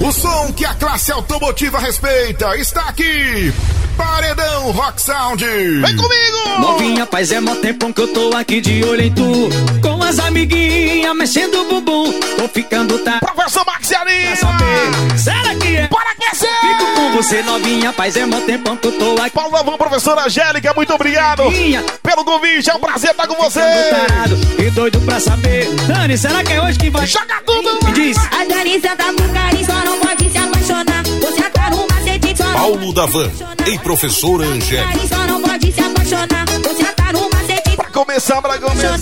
O som que a classe automotiva respeita está aqui. Paredão Rock Sound. Vem comigo! Novinha, faz é mó tempão que eu tô aqui de olho em tu. Com as amiguinhas mexendo o bumbum. Tô ficando tá. Professor Maxiarinha! Será que é? Bora aquecer! Fico com você, novinha, faz é mó tempão que eu tô aqui. Paulo Avão, professora Angélica, muito obrigado Minha. pelo convite. É um prazer estar com você. Tarado e doido pra saber. Dani, será que é hoje que vai? Joga tudo! Me diz. A Dani senta pro carinho, só não pode se apaixonar. Você tá no macete, só não Paulo Davan e professora Angélica. Só não pode se apaixonar. Você tá no macete, Pra começar, pra começar.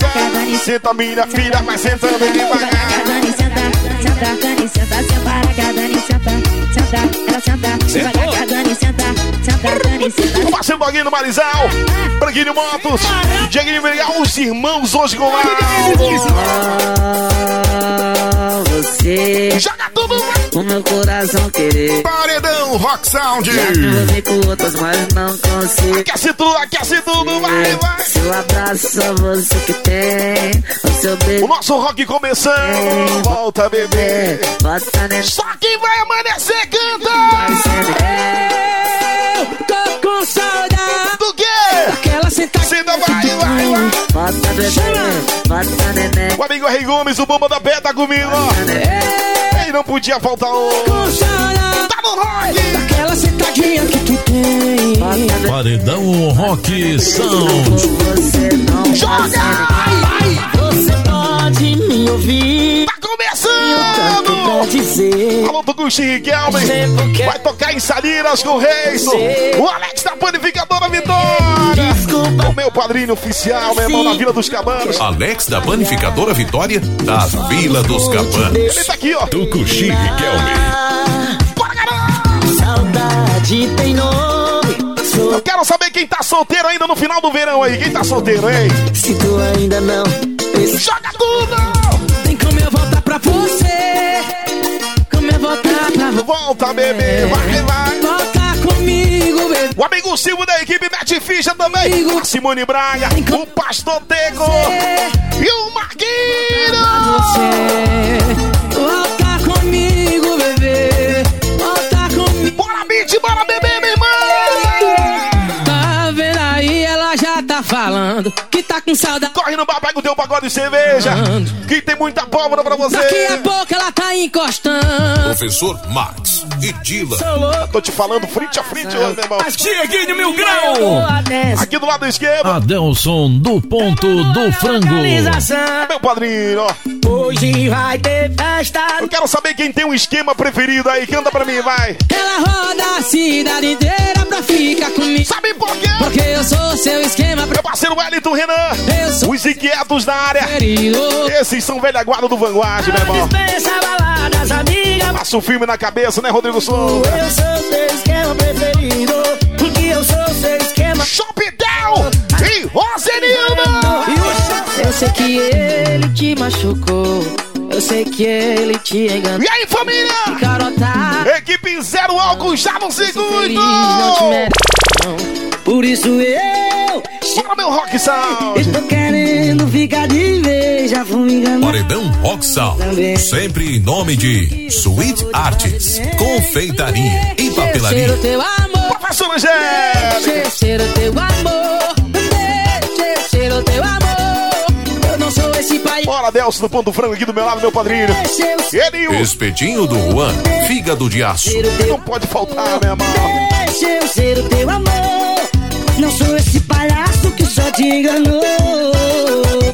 Senta minha filha, vai sentando devagar. Dani senta, senta, Dani senta, senta para que a Dani senta, senta, ela senta, devagar a Dani senta, senta, Dani senta. O parceiro Doguinho do Marizal, Branquinho Motos, Dieguinho Miguel, os irmãos hoje com o Ah, você, Joga tudo! o meu coração querer. Paredão Rock Sound. Já me com outras, mas não consigo. Aquece tudo, aquece tudo, vai, vai. Seu abraço, você que tem. O seu O beijo, nosso rock começando. Volta, bebê. bota nesse Só quem vai amanhecer canta. Eu tô com saudade. Do quê? Aquela sentada. Senta, vai, vai, vai. Bota bebê, bota neném. O amigo Rei Gomes, o bomba da pé tá comigo, ó. Ei, não podia faltar um. Com saudade. Tá no rock. Aquela sentadinha que tu tem. Paredão Rock Sound. você não Joga! Você pode me ouvir. Tá Tanto pra dizer. Alô, Tucuxi Riquelme. Vai tocar em Salinas com o Reis. O Alex da Panificadora Vitória. Desculpa. O meu padrinho oficial, meu irmão, na Vila dos Cabanos. Alex da Panificadora Vitória, da Vila dos Cabanos. Ele tá aqui, ó. Tucuxi Riquelme. Bora, garoto. Saudade tem nome. Eu quero saber quem tá solteiro ainda no final do verão aí. Quem tá solteiro, hein? se tu ainda não. Joga tudo! Pra você. Como eu voltar pra você. Volta, bebê. Vai, vai. Volta comigo, bebê. O amigo Silvio da equipe Mete Ficha também. Simone Braga. O Pastor Teco. E o Marquinhos. Você. Volta comigo, bebê. Volta comigo. Bora, beat, bora, bebê, meu irmão. Tá vendo aí? Ela já tá falando que tá com saudade. Corre no bar, pega o teu pagode de cerveja. Que tem muita pólvora pra você. Daqui a pouco ela tá encostando. Professor Max e Dila. Tô te falando frente a frente, hoje, meu irmão. Dieguinho Mil Grau. Aqui do lado esquerdo, Adelson do ponto do frango. meu padrinho, ó. Hoje vai ter festa. Eu quero saber quem tem um esquema preferido aí. Canta pra mim, vai. Ela roda a cidade inteira pra ficar comigo. Sabe por quê? Porque eu sou seu esquema Meu parceiro Wellington Renan. Sou Os inquietos da área. Esses são velha guarda do Vanguard, meu irmão. Passa o filme na cabeça, né, Rodrigo Souza? Eu sou seu esquema preferido. Porque eu sou seu esquema. Chopitel e Rosenildo. Eu sei que ele te machucou. Eu sei que ele te enganou. E aí, família? Carotar. Equipe Zero Álcool já no Feliz segundo. não te. Por isso eu Bora, meu rock sound. estou querendo ficar de vez. Já fui me enganar. Paredão Rock Sound. Sempre em nome de Sweet Arts, Confeitaria e Cheiro Papelaria. teu amor. Professor Angélica. Cheiro, cheiro teu amor. Cheiro, cheiro teu amor. Pai. Bora, Delcio, do ponto frango aqui do meu lado, meu padrinho. Ele e o... Espetinho do Juan, Fígado de Aço. Não pode faltar, meu irmão. Deixa eu ser o teu amor. Não sou esse palhaço que só te enganou.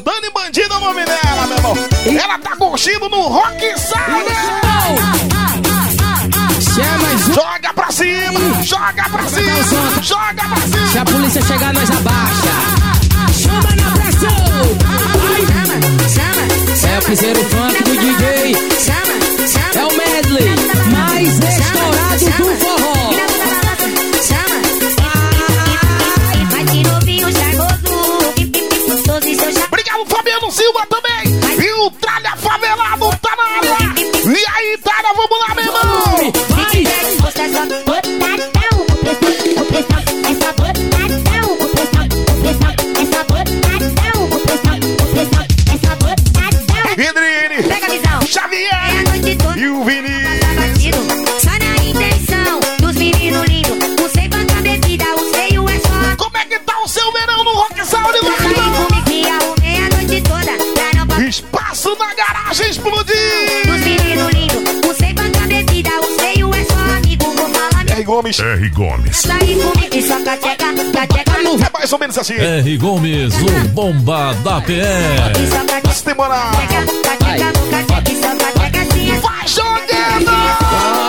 Dani Bandido é o nome dela, meu irmão. Ela tá curtindo no Rock Sound. Um. Joga pra cima, joga pra cima, joga pra Se cima. a polícia chegar, nós abaixa. É o funk do DJ. É o medley mais estourado do forró. Obrigado, Fabiano Silva também. E o Tralha Favelado tá na área. E aí, Tralha, vamos lá, meu irmão. Gomes. R. Gomes. É mais ou menos assim. R. Gomes, o bomba da e cateca, Essa só cateca assim. Vai jogando!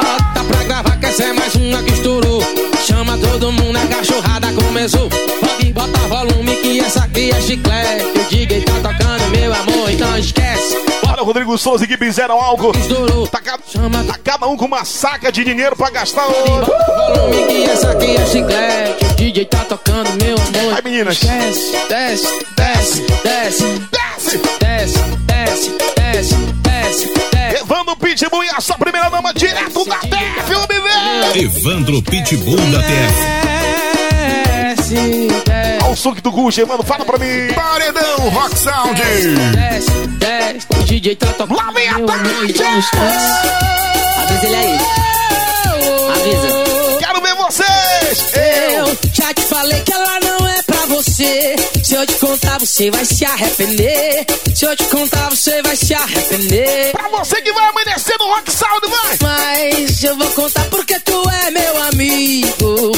Bota pra gravar que essa é mais uma que estourou. Chama todo mundo, a cachorrada começou. Pode bota volume que essa aqui é chiclete. O DJ tá tocando, meu amor, então esquece. Rodrigo Souza e Equipe Zero Algo. Estourou. Tá, tá cada um com uma saca de dinheiro pra gastar hoje. Bota volume que essa aqui é chiclete. O DJ tá tocando, meu amor. Vai, meninas. Desce, desce, desce, Desce! desce, desce, desce, desce, desce. Evandro Pitbull e a sua primeira dama direto da TF, Mineiro. Evandro Pitbull da TF. Desce, desce. Olha o som que tu curte, Evandro, fala pra mim. Paredão Rock Sound. Desce, desce, o DJ tá tocando. Lá vem a tarde. então. Avisa ele aí. Avisa. Quero ver vocês. Eu. Já te falei que ela não é você. Se eu te contar, você vai se arrepender. Se eu te contar, você vai se arrepender. Pra você que vai amanhecer no Rock Sound, vai. Mas eu vou contar porque tu é meu amigo.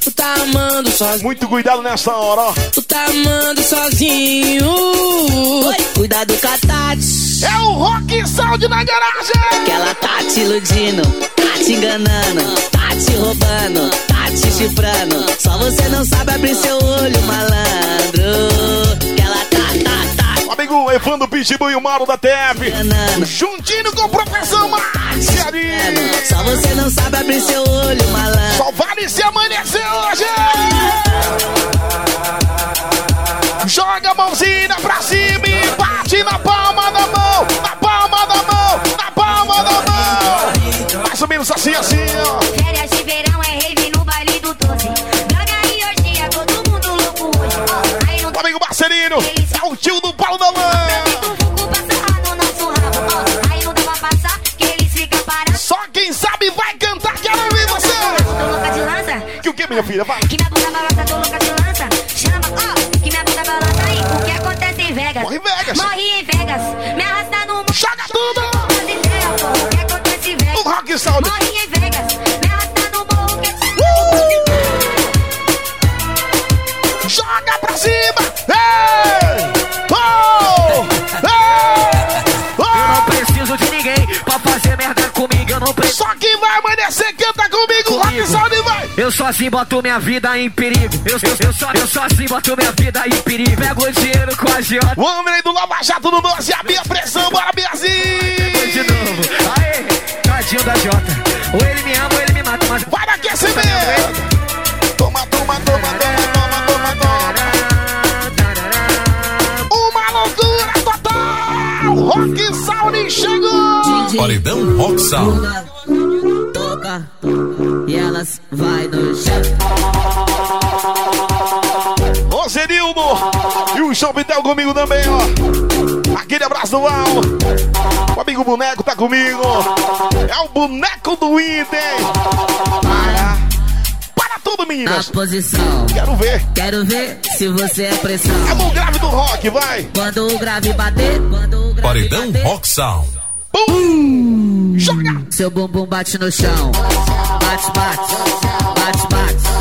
Tu tá amando sozinho. Muito cuidado nessa hora, ó. Tu tá amando sozinho. Oi, cuidado com a Tati. É o Rock Sound na garagem. Que ela tá te iludindo, tá te enganando, tá te roubando, tá te chifrando. Só você não sabe abrir seu olho, malandro. Que ela tá, tá, tá amigo Evandro Pitbull e o Mauro da TF. Juntinho com o professor Márcia ali. Só você não sabe abrir seu olho, malandro. Só vale se amanhecer hoje. Joga a mãozinha pra cima e bate na palma da mão. Na palma da mão. Na palma da mão. Mais ou menos assim, assim, ó. Minha filha? Vai. que minha bunda balança, tô louca de lança. Chama, ó, que minha bunda balança aí. O que acontece em Vegas? Morre Vegas. Morri sozinho boto minha vida em perigo. Eu, eu, eu, só, eu sozinho boto minha vida em perigo. Pego o dinheiro com a agiota O Andrei do Lava Jato no 12, a minha pressão, bora, de Biazinho! novo. Aê, tadinho da Jota. Ou ele me ama ou ele me mata, mas. Vai no aquecimento! Toma, toma, toma, toma, toma, toma, toma! Uma loucura total! Rock Sound chegou! Paredão Rock Sound. O Chopitel comigo também, ó! Aquele abraço do Al! O amigo boneco tá comigo! É o boneco do Inter! Para! Para tudo, Na meninas! posição. Quero ver! Quero ver se você é pressão. É no grave do rock, vai! Quando o grave bater, quando o grave Paredão bater, Rock Sound. Pum! Joga! seu bumbum bate no chão. Bate, bate, bate, bate,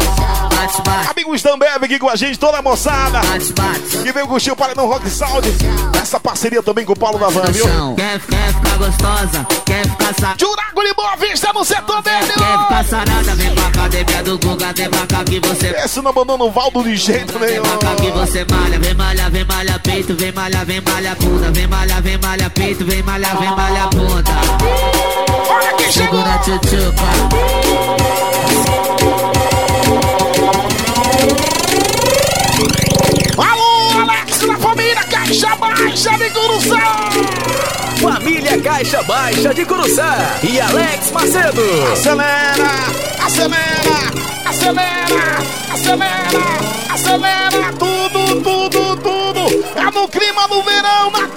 bate, bate, Amigo Stambev aqui com a gente, toda a moçada! bate, bate. Que veio curtir o Paredão Rock Sound! Essa parceria também com o Paulo da Van, viu? Quer, quer ficar gostosa, quer ficar sa... Jurago de Boa Vista no setor dele! Quer ficar sarada, vem pra academia do Guga, vem pra cá que você... Esse não abandonou o Valdo de jeito Vem nenhum! pra cá que você malha, vem malha, vem malha peito, vem malha, vem malha bunda, vem malha, vem malha peito, vem malha, vem malha bunda. Olha quem chegou! Segura tchutchupa. Baixa de Curuçá! Família Caixa Baixa de Curuçá e Alex Macedo. Acelera, acelera, acelera, acelera, acelera, tudo, tudo, tudo. É no clima do verão, na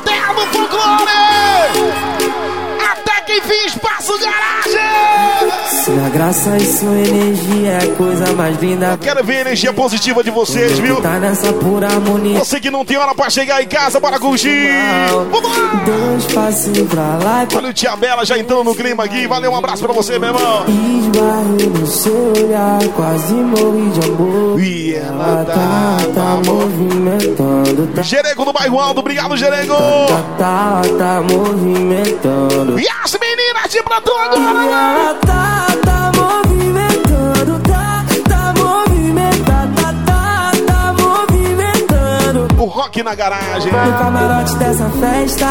graça e sua energia é a coisa mais linda. Quero ver a energia positiva de vocês, viu? Tá nessa pura harmonia. Você que não tem hora pra chegar em casa, bora curtir. Vamos lá! Dois pra lá e Olha o Tia Bela já entrando no clima aqui. Valeu, um abraço pra você, meu irmão. Esbarrei no seu olhar, quase morri de amor. E Ela tá, tá movimentando, tá, Jerego do bairro Alto, obrigado, Jerego. tá, tá, tá movimentando. E as meninas de plantão E agora. ela tá, tá rock na garagem. No camarote dessa festa,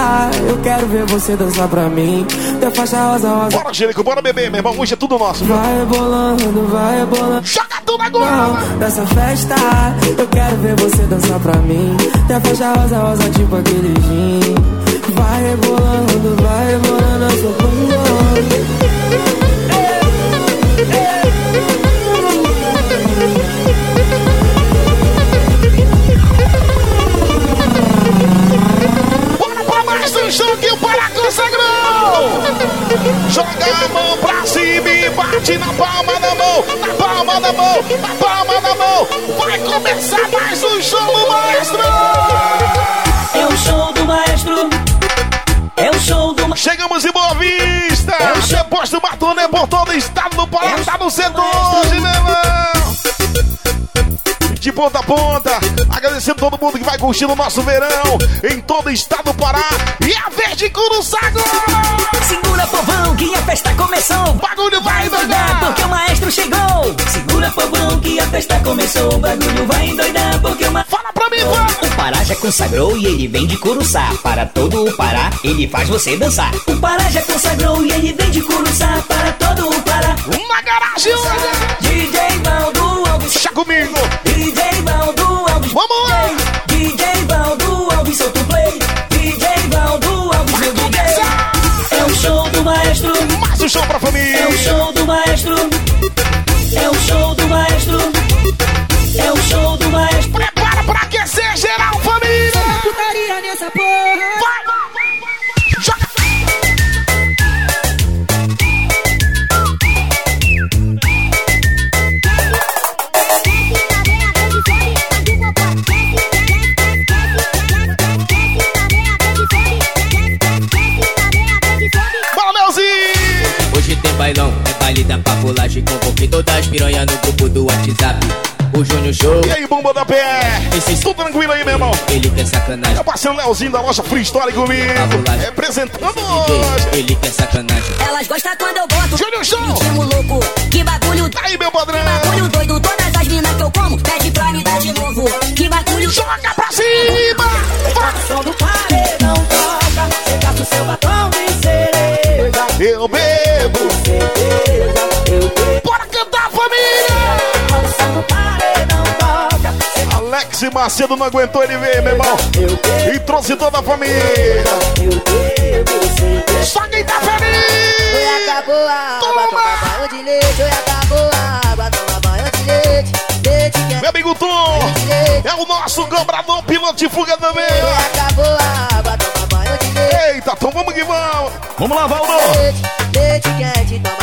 eu quero ver você dançar pra mim. Teu faixa rosa, rosa. Bora, Jerego, bora beber, meu irmão. Hoje é tudo nosso. viu? Vai rebolando, vai rebolando. Joga tudo agora. Não, Nessa festa, eu quero ver você dançar pra mim. Teu faixa rosa, rosa, tipo aquele gin. Vai rebolando, vai rebolando, eu sou Joga a mão pra cima e bate na palma da mão. Na palma da mão, na palma da mão. Vai começar mais um show do maestro. É o show do maestro. É o show do maestro. Chegamos em Boa Vista. É o show. Depois do Matone por todo o estado do Pará. É Tá no setor maestro. hoje, meu irmão. De ponta a ponta, agradecendo todo mundo que vai curtindo o nosso verão em todo o estado do Pará. E a Verde Curuçá agora! Segura povão que a festa começou. O bagulho vai Vai doidar! porque o maestro chegou. Segura povão que a festa começou. O bagulho vai endoidar porque o ma... Fala pra mim, vai! O Pará já consagrou e ele vem de Curuçá. Para todo o Pará, ele faz você dançar. O Pará já consagrou e ele vem de Curuçá. Para todo o Pará. Na garagem! DJ Valdo Alves. Deixa comigo! É o show do maestro. O Júnior Show, E aí, bomba da pé? Tudo tranquilo aí, meu irmão? ele quer sacanagem É o parceiro Leozinho da loja Free Story comigo. Representando hoje. Ele quer sacanagem Elas gostam quando eu boto Júnior Show! ritmo louco. Que bagulho, Tá aí, meu padrão! bagulho doido. Todas as minas que eu como, pede pra me dar de novo. Que bagulho Joga pra cima! Vai! Som do paredão toca. Você gasta o seu batom de cereja. Eu bebo! Alex Macedo não aguentou ele ver, meu irmão. E trouxe toda a família. Só quem tá feliz! Oi, acabou a água, Toma! banho de leite. Oi, acabou a água, toma banho de leite. Leite que Meu amigo Tom é o nosso cobrador piloto de fuga também. Oi, acabou a água, toma banho de leite. Eita, Tom, vamos que vamos. Vamos lá, Valdo. Leite, leite quente, toma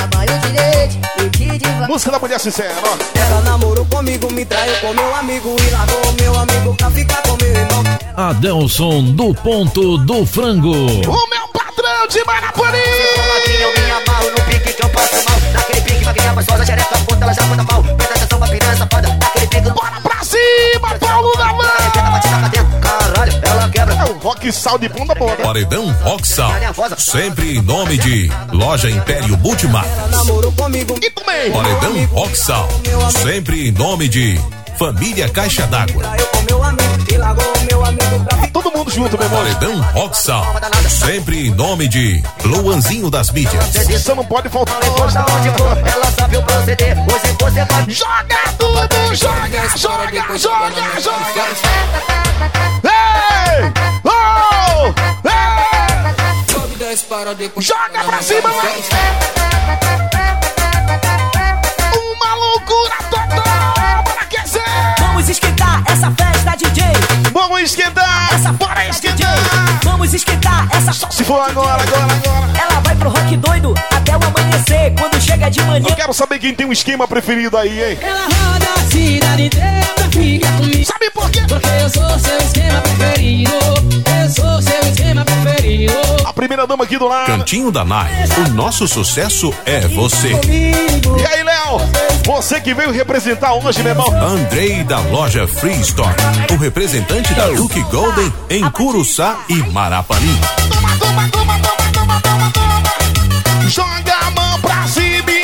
Música da mulher sincera, ó. Ela namorou comigo, me traiu com meu amigo e largou meu amigo pra ficar com meu irmão. Adelson do Ponto do Frango. O meu patrão de Marapani. Eu me amarro no pique que eu passo mal. Naquele pique, magrinha mais gostosa, xereca ponta, ela já manda mal. Presta atenção pra piranha safada. Bora pra cima, Paulo da Van. Caralho, ela quebra. É o rock sal de bunda bunda. Paredão Rocksal. Sempre em nome de Loja Império Multimarcas. Namorou comigo, E também. Paredão Rocksal. Sempre em nome de Família Caixa d'Água. e. Todo mundo junto, meu irmão. Paredão Rocksal. Sempre em nome de Luanzinho das Mídias. Você não pode faltar ela sabe o proceder. Hoje você vai. Joga tudo, joga, joga, joga, joga. Ei! Oh! Ei! Joga pra cima, vai! Uma loucura! Vamos esquentar essa festa, DJ. Vamos esquentar! Essa Bora festa, esquentar! DJ. Vamos esquentar essa Se for agora, agora, agora! Ela vai pro rock doido até o amanhecer. Quando chega de mania. Eu quero saber quem tem um esquema preferido aí, hein? Ela roda a cidade inteira pra ficar comigo. Sabe por quê? Porque eu sou seu esquema preferido. Eu sou seu esquema preferido. A primeira dama aqui do lado. Cantinho da Nai. O nosso sucesso é você. E aí, Léo? Você que veio representar hoje, meu irmão. Andrei da loja Free Store. O representante da Duke Golden em Curuçá e Marapani. Joga a mão pra cima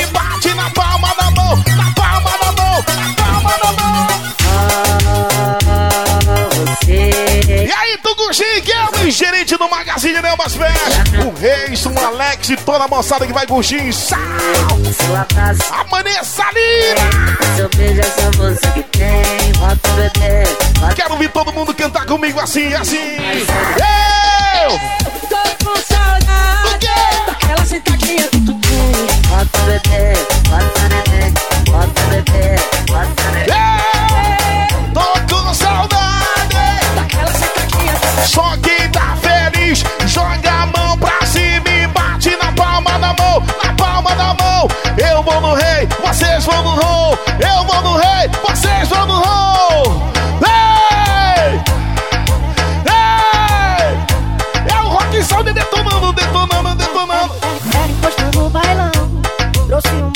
é o gerente do Magazine Nelmas Fest. O Reis, o Alex e toda a moçada que vai curtir. Sal! Amanheça ali! Seu é só você que tem. Quero ouvir todo mundo cantar comigo assim, assim. Eu! Tô com saudade daquela sentadinha tutu. Bota o bebê. Bota o. Bota o bebê. Bota o Só quem tá feliz, joga a mão pra cima e bate na palma da mão, na palma da mão. Eu vou no rei, vocês vão no roll. Eu vou no rei, vocês vão no roll. Ei! Ei! É o Rock Sound detonando, detonando, detonando. Bailão. Trouxe um.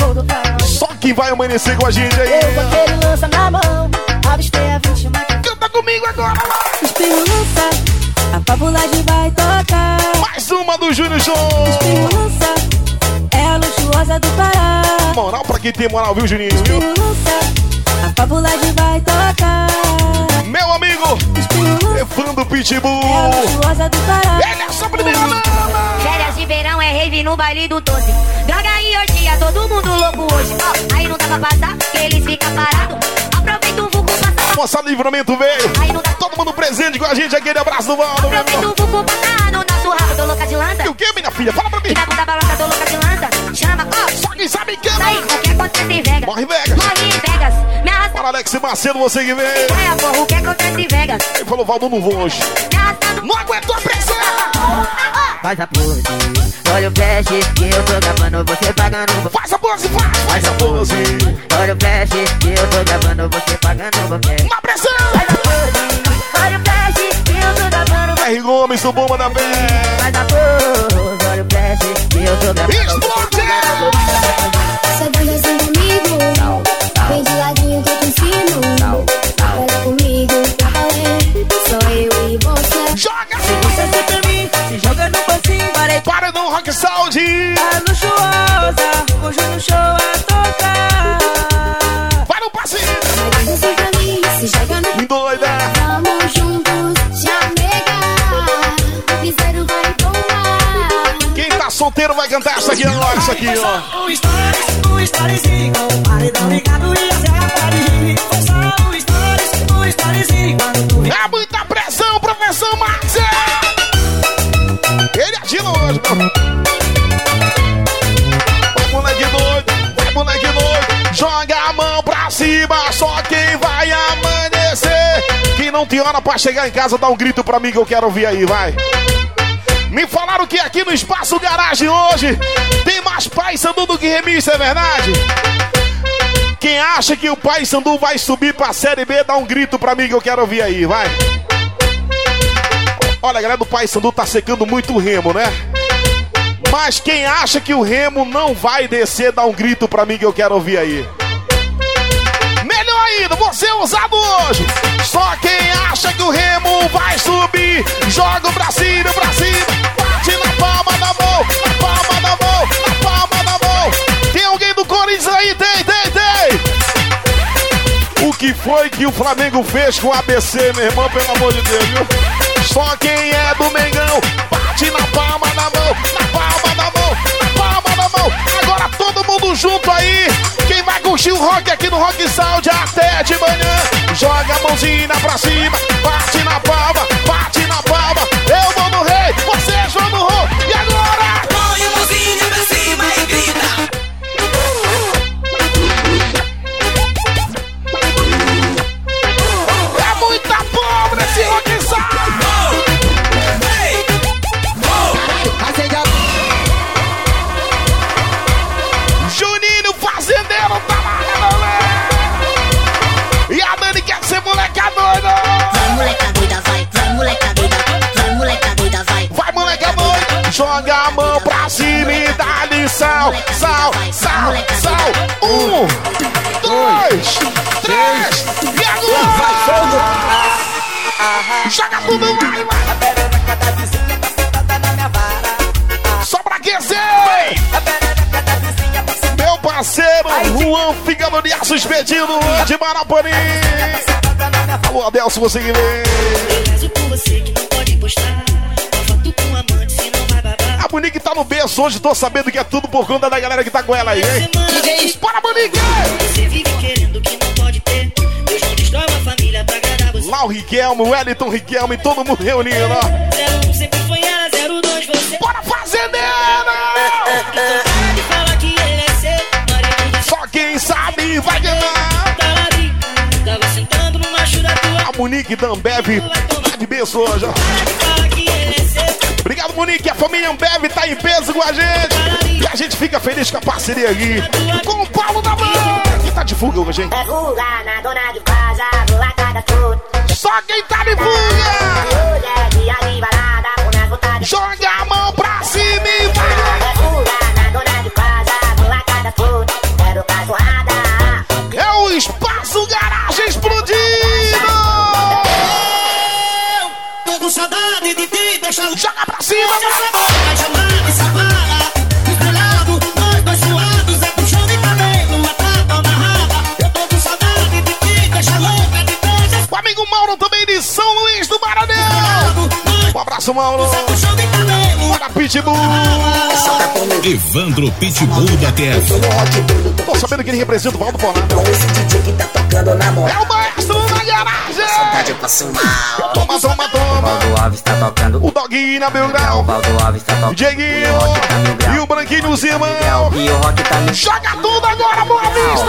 Só quem vai amanhecer com a gente aí. Eu com aquele lança na mão. Avistei a vítima. Canta comigo agora. A fabulagem vai tocar. Mais uma do Júnior Show. Espinho lança. É a luxuosa do Pará. Moral pra quem tem moral, viu, Juninho? Lança. A fabulagem vai tocar. Meu amigo, Espinho é lança. fã do Pitbull. É a luxuosa do Pará. Ele é só primeira dama. Férias de verão é rave no baile do doce. Droga e orgia, todo mundo louco hoje. Ó, aí não dá pra passar, que eles ficam parados. Aproveita o vulgo passar. Moça Livramento veio. Aí não dá Todo mundo presente com a gente. Aquele abraço do Valdo, meu Aproveita irmão. o vulgo passar, não dá surrado, tô louca de lança. E o que, minha filha? Fala pra mim. Na bunda baloca, tô louca de lança. Chama, ó, Só quem sabe quem Isso aí, o que acontece em Vegas? Morre Vegas. Morre em Vegas. Me arrasta Para Alex Macedo, você que veio. é, porra, o que acontece em Vegas? Ele falou, Valdo, não vou hoje. Não aguentou a pressão. Faz a pose. Olha o flash que eu tô gravando. Você pagando. Faz a pose, faz. Faz a pose. Olha o flash que eu tô gravando. Você pagando. Na pressão. Faz a pose. Olha o flash que eu tô gravando. R. Gomes, do Bomba da Pé. Faz a pose. Olha o flash que eu tô gravando. Explode. Assim comigo. Vem de ladinho que eu te ensino. Olha comigo, pra valer. Sou eu e você. Joga. Você sempre mim, se joga no bancinho, parei Para no Rock Sound. a luxuosa. Hoje no show a tocar. Solteiro vai cantar essa aqui agora. Isso aqui, ó. Um É muita pressão, professor Max. Ele atira hoje, meu. Vai, moleque doido. Vai, moleque doido. Joga a mão pra cima. Só quem vai amanhecer. Quem não tem hora pra chegar em casa, dá um grito pra mim que eu quero ouvir aí, vai. Me falaram que aqui no Espaço Garagem hoje tem mais Pai Sandu do que remix, é verdade? Quem acha que o Pai Sandu vai subir pra Série B, dá um grito pra mim que eu quero ouvir aí, vai. Olha, a galera do Pai Sandu tá secando muito o remo, né? Mas quem acha que o remo não vai descer, dá um grito pra mim que eu quero ouvir aí. Melhor ainda, você é usado hoje. Só quem acha que o remo vai subir, joga o bracinho pra cima, bate na palma da mão, na palma da mão, na palma da mão. Tem alguém do Corinthians aí? Tem, tem, tem. O que foi que o Flamengo fez com o ABC, meu irmão, pelo amor de Deus, viu? Só quem é do Mengão, bate na palma da mão, na palma da mão, na palma da mão. Agora todo mundo junto aí. Quem curtir o rock aqui no Rock Sound até de manhã. Joga a mãozinha pra cima, bate na palma, bate Joga a mão pra cima e dá-lhe sal, sal, sal, sal. Um, dois, três, e agora? Joga tudo, vai, vai. Só pra aquecer. Meu parceiro, Juan Figaro de Aços pedindo de Marapani. Alô, Adelso, você que vem. A Monique tá no berço hoje, tô sabendo que é tudo por conta da galera que tá com ela aí, hein? Bora, Monique! Você vive querendo que não pode ter. Deus não destrói uma família pra agradar você. Lá o Riquelme, o Wellington Riquelme, todo mundo reunindo, ó. 01 sempre foi ela, 02 você. Bora, fazendeira! Então para de falar que ele é seu. Só quem sabe vai ganhar. Tava sentando tua. A Monique Dambev tá de berço hoje, ó. Fala que ele é seu. Obrigado, Monique. A família Ambev tá em peso com a gente. E a gente fica feliz com a parceria aqui. Com o Paulo da Mãe. Que tá de fuga hoje, hein? É fuga na dona de casa, molecada tudo. Só quem tá de fuga. Hoje é dia de balada, com minhas vontades. Joga Pitbull. Evandro Pitbull da TF. Tô sabendo que ele representa o Valdo Fornado. Esse DJ que tá tocando na moda. É o maestro na garagem. Vontade eu passo mal. Toma, toma, toma. Valdo Alves tá tocando. O Doguinho na Belgrau. Valdo Alves tá O tocando. Dieguinho. E o Branquinho nos irmãos. E o rock tá no Joga tudo agora, Boa Vista.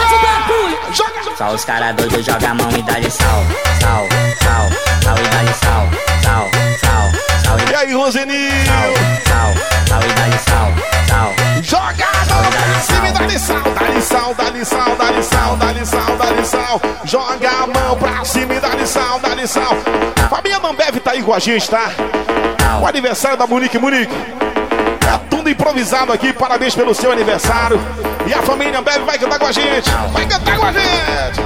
Joga, joga. Só os caras doidos jogam a mão e dá-lhe sal. Sal, sal, sal e dá-lhe sal. Sal, sal, sal e aí, Roseni? sal, sal, sal e dá-lhe sal. Sal. Joga a mão pra cima e dá-lhe sal. Dá-lhe sal, dá-lhe sal, dá-lhe sal, dá-lhe sal, dá-lhe sal. Joga a mão pra cima e dá-lhe sal, dá-lhe sal. Família Mambev tá aí com a gente, tá? O aniversário da Monique. Monique. É tudo improvisado aqui, parabéns pelo seu aniversário. E a família Ambev vai cantar com a gente. Vai cantar com a gente.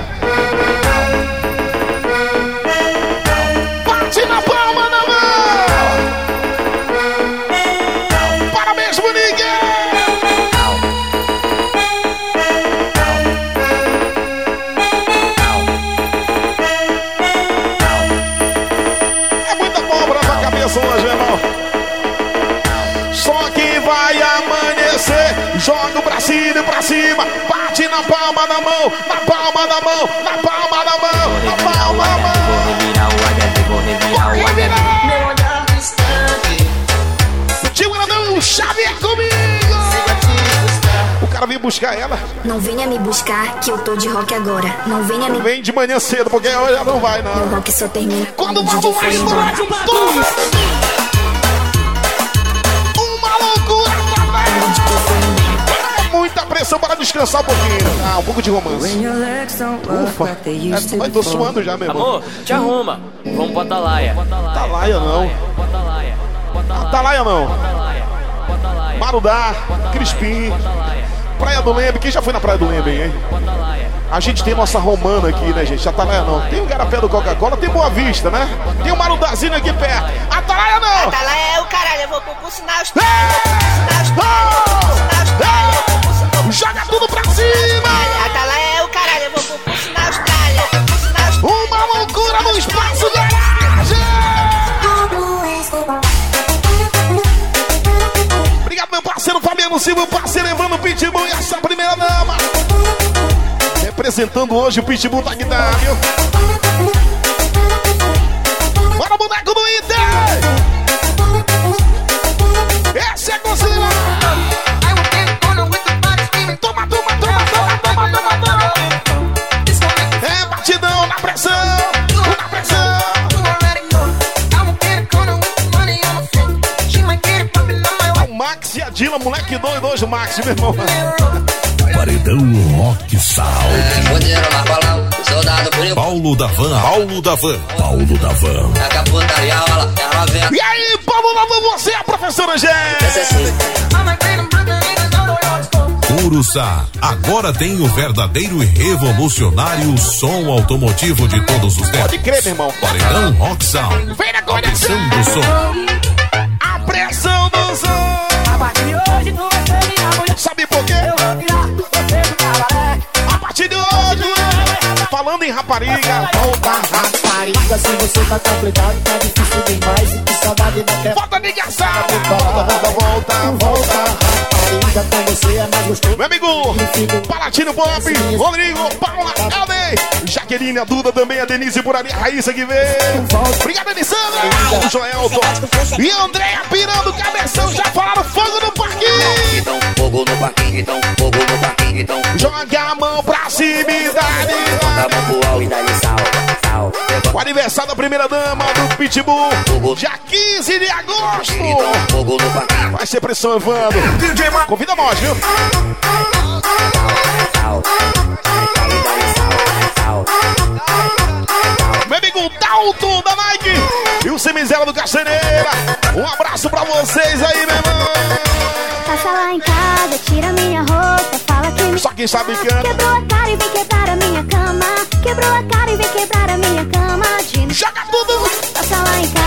Vai amanhecer. Joga o bracinho pra cima. Bate na palma da mão. Na palma da mão. Na palma da mão. Na palma da mão. Vou revirar o HD, vou revirar o HD. Meu olhar distante. Tio Grandão, Xavier comigo. O cara veio buscar ela. Não venha me buscar que eu tô de rock agora. Não venha me. Vem de manhã cedo, porque hoje ela não vai, Meu não. rock só termina Quando o o DJ Valdo for vai embora. estourar, Uma Pressão para descansar um pouquinho. Ah, um pouco de romance. Ufa, é, mas tô suando já, meu irmão. Amor, te arruma. Vamos pra Atalaia. Atalaia não. Atalaia não. Marudá, Crispim, Praia do Lembre. Quem já foi na Praia do Lembre, hein? A gente tem nossa romana aqui, né, gente? Atalaia não. Tem o Garapé do Coca-Cola, tem Boa Vista, né? Tem o Marudazinho aqui perto. Atalaia não! Tá lá é o caralho, eu vou concursinar os Oh! Joga tudo pra cima! Tá lá é o caralho, eu vou concursinar a Austrália. Concursinar os Uma loucura no espaço garagem! Obrigado, meu parceiro Fabiano Silva, meu parceiro Evandro Pitbull e essa primeira dama. Representando hoje o Pitbull da guitarra, viu? Bora, boneco do Inter! O Max, meu irmão. Paredão Rock Sound. Por Paulo da Van. Paulo da Van. Paulo da Van. É é a novela. E aí, Paulo estimulando você, a professora Jéssica. Uruçá, agora tem o verdadeiro e revolucionário som automotivo de todos os tempos. Pode crer, meu irmão. Paredão Rock Sound. Vem na A conexão. pressão do som. A pressão do som. A partir de hoje Sabe por quê? A partir de hoje, falando em rapariga, volta Rapariga, se você tá complicado, tá difícil demais. E que saudade não quer. Volta ligação. Volta, volta, volta. Volta, rapariga, com você é mais gostoso. Meu amigo, Palatino Pop, Rodrigo, Paula, Alden, Jaqueline, a Duda também, a Denise por ali, a Raíssa que veio. Obrigado, Alessandra, o Joelton e a Andréia pirando cabeção, já falaram fogo no parquinho. Então, fogo no parquinho, então, fogo no parquinho, então. Joga a mão pra cima e e sal. O aniversário da primeira dama do Pitbull, dia 15 de agosto. Parquinho. Vai ser pressão, Evandro. Convida nós, viu? Meu amigo Dalton da Nike e o Semizela do Castanheira. Um abraço pra vocês aí, meu irmão. Passa lá em casa, tira minha roupa, fala que me Só quem sabe canta. Quebrou a cara e vem quebrar a minha cama. Quebrou a cara e vem quebrar a minha cama. De... Joga tudo! Passa lá em casa,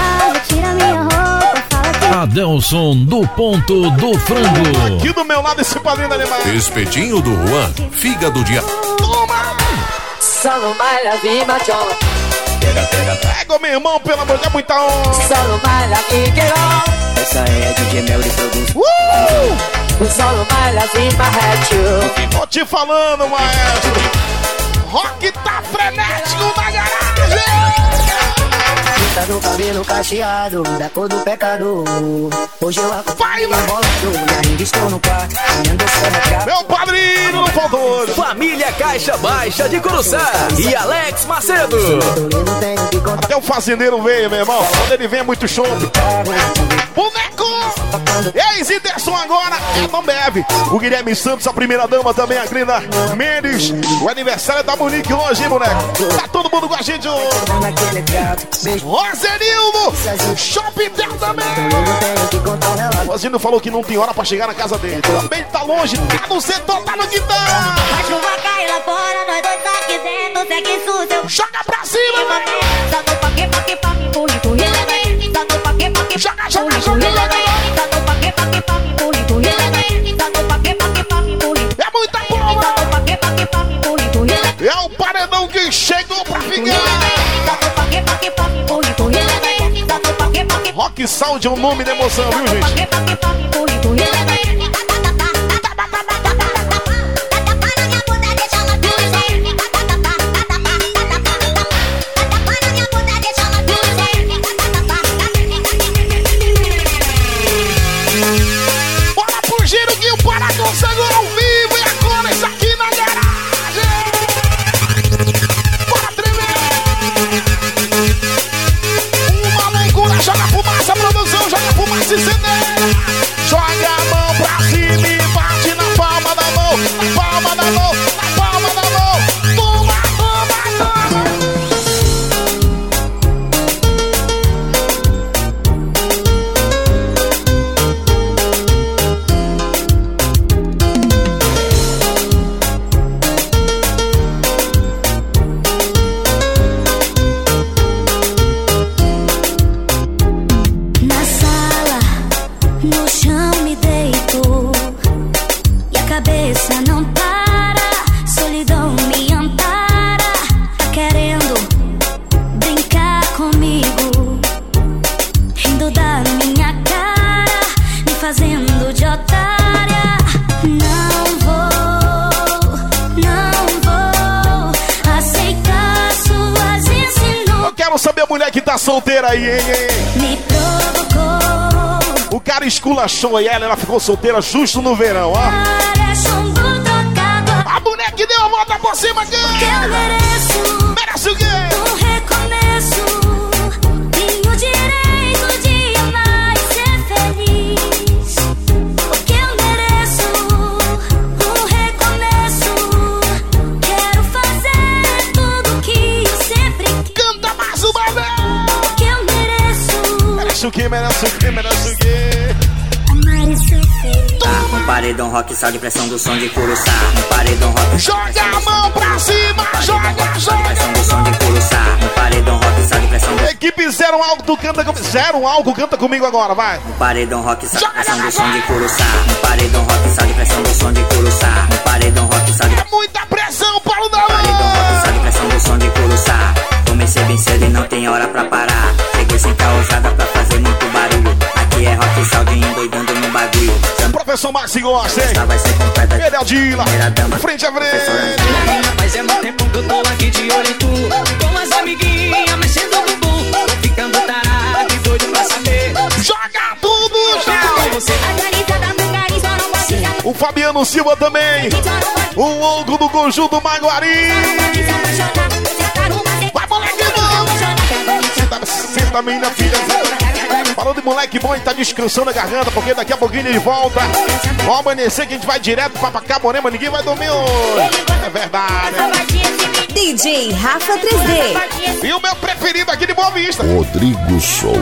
Adelson do ponto do frango. Aqui do meu lado esse padrinho da Alemanha. Espetinho do Juan, fígado de... Toma! Solo baila vi machola. Pega, meu irmão, pelo amor de Deus, é muita honra. Solo baila vi quebrou. Essa é a DJ Mel de produz. Uh! O solo baila vi barretio. Tô te falando, maestro. Rock tá frenético. Tá no cabelo cacheado, da cor do pecador. Hoje eu acompanho embolado. E ainda estou no quarto. Meu padrinho, faltou hoje. Família Caixa Baixa de Curuçá e Alex Macedo. Até o fazendeiro veio, meu irmão. Quando ele vem é muito show. Boneco! Eis Ederson agora, é não bebe. O Guilherme Santos, a primeira dama também, a Glenda Mendes. O aniversário da Monique hoje, hein, boneco? Tá todo mundo com a gente hoje. Rosenildo, Shopping também. O Rosenildo falou que não tem hora pra chegar na casa dele. Também tá longe, tá no setor, tá no guitarra. A chuva cai lá fora, nós dois tá aqui dentro, segue sujo. Joga pra cima, joga, joga, joga. É muita palma. É o paredão que chegou pra ficar. Rock Sound é um nome de emoção, viu, gente? Aí, hein, hein? Me provocou O cara esculachou ela, ela ficou solteira justo no verão, ó. A que deu a volta por cima, que eu mereço Merece o quê? Merece o que? Merece o que? Merece o quê? Um paredão rock, sal de pressão do som de Curuçá. Um paredão rock. Joga a mão pra cima, joga, joga. Pressão do som de Curuçá. Um paredão rock, sal de pressão do Equipe Zero Álcool, canta comigo. Zero Álcool, canta comigo agora, vai. Um paredão rock, sal de pressão do som de Curuçá. Um paredão rock, sal de pressão do som de Curuçá. Um paredão rock, sal de É muita pressão, Paulo da paredão rock, sal de pressão do som de Curuçá. Comecei bem cedo e não tem hora pra parar. Cheguei sem carrojada pra. Salve endoidando no bagulho. Professor Maxi gosta, hein? Essa vai ser completa. Ele é o Dila. Frente a frente. Mas é muito tempo que eu tô aqui de olho em tu Com as amiguinhas mexendo o bumbum Tô ficando tarado e doido pra saber Joga tudo, você O Fabiano Silva também. O louco do conjunto Maguari. Vai, moleque senta, menina filha. Falou de moleque bom e tá descansando a garganta, porque daqui a pouquinho ele volta. Vamos amanhecer que a gente vai direto pra Pacaborema, ninguém vai dormir hoje. É verdade. DJ Rafa 3D. E o meu preferido aqui de Boa Vista. Rodrigo Souza.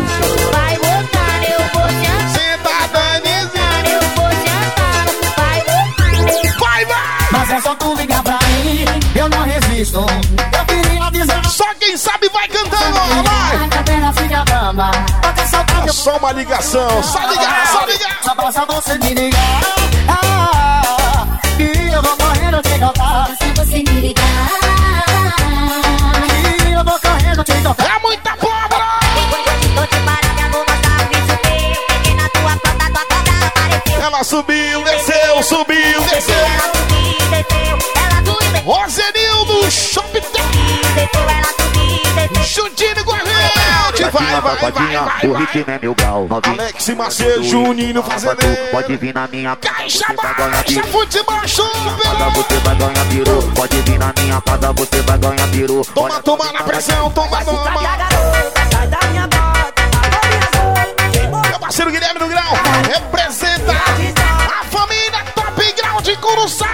Vai botar, eu vou sentar. Senta, Danizinho. Eu vou sentar. Vai botar. Vai, vai. Mas é só tu ligar pra mim, eu não resisto. Eu. Só quem sabe vai cantando, vai. É só uma ligação, só ligar, só ligar. Só basta você me ligar. Ah, e eu vou correndo te tocar. Se você me ligar. E eu vou correndo te tocar. É muita pólvora. Ela subiu, desceu, subiu, desceu. Ela subiu, desceu. Ela subiu, desceu. Rosenildo, Shop A gente. Vai, vai, vai, vai, o ritmo é meu grau. Novinho, Alex Macedo, Juninho Fazendeiro. Pode vir na minha Caixa você vai ganhar baixa, piru. futebol Pada chuva. você vai ganhar piru. Pode vir na minha pada, você vai ganhar piru. Toma, toma na pressão, toma, toma. Meu parceiro Guilherme do Grau representa a família Top Grau de Curuçá.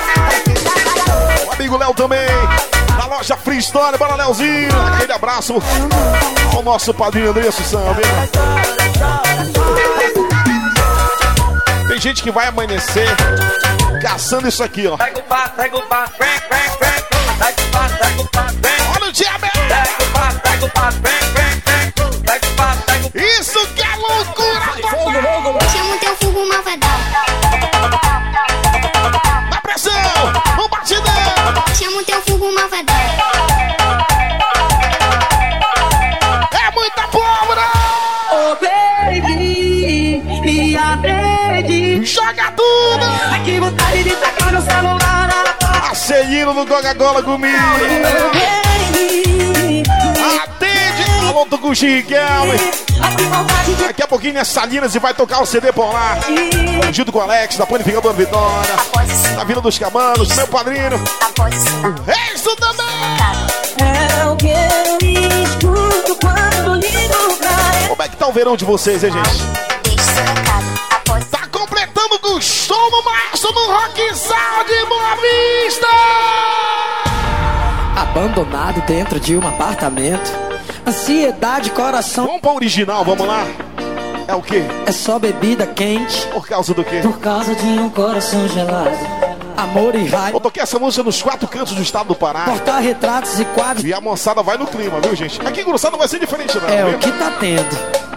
O amigo Léo também, loja Free Story. Bora, Léozinho. Aquele abraço ao nosso padrinho Assunção, viu? Tem gente que vai amanhecer caçando isso aqui, ó. Pega o passo, Aceino no Coca-Cola comigo! Atende! Alô, tô com o Chiquelme! Daqui a pouquinho é Salinas e vai tocar o CD por lá. Junto com o Alex, da Panificadora Vitória. Da Vila dos Camanos, meu padrinho. Isso também! Como é que tá o verão de vocês, hein, gente? Tá completando com o show no março no Rock Sal de Boa Vista! Abandonado dentro de um apartamento. Ansiedade, coração. Vamos pra original, vamos lá? É o quê? É só bebida quente. Por causa do quê? Por causa de um coração gelado. Amor e raiva. Eu toquei essa música nos quatro cantos do estado do Pará. Portar retratos e quadros. E a moçada vai no clima, viu, gente? Aqui em não vai ser diferente, não. É viu? o que tá tendo.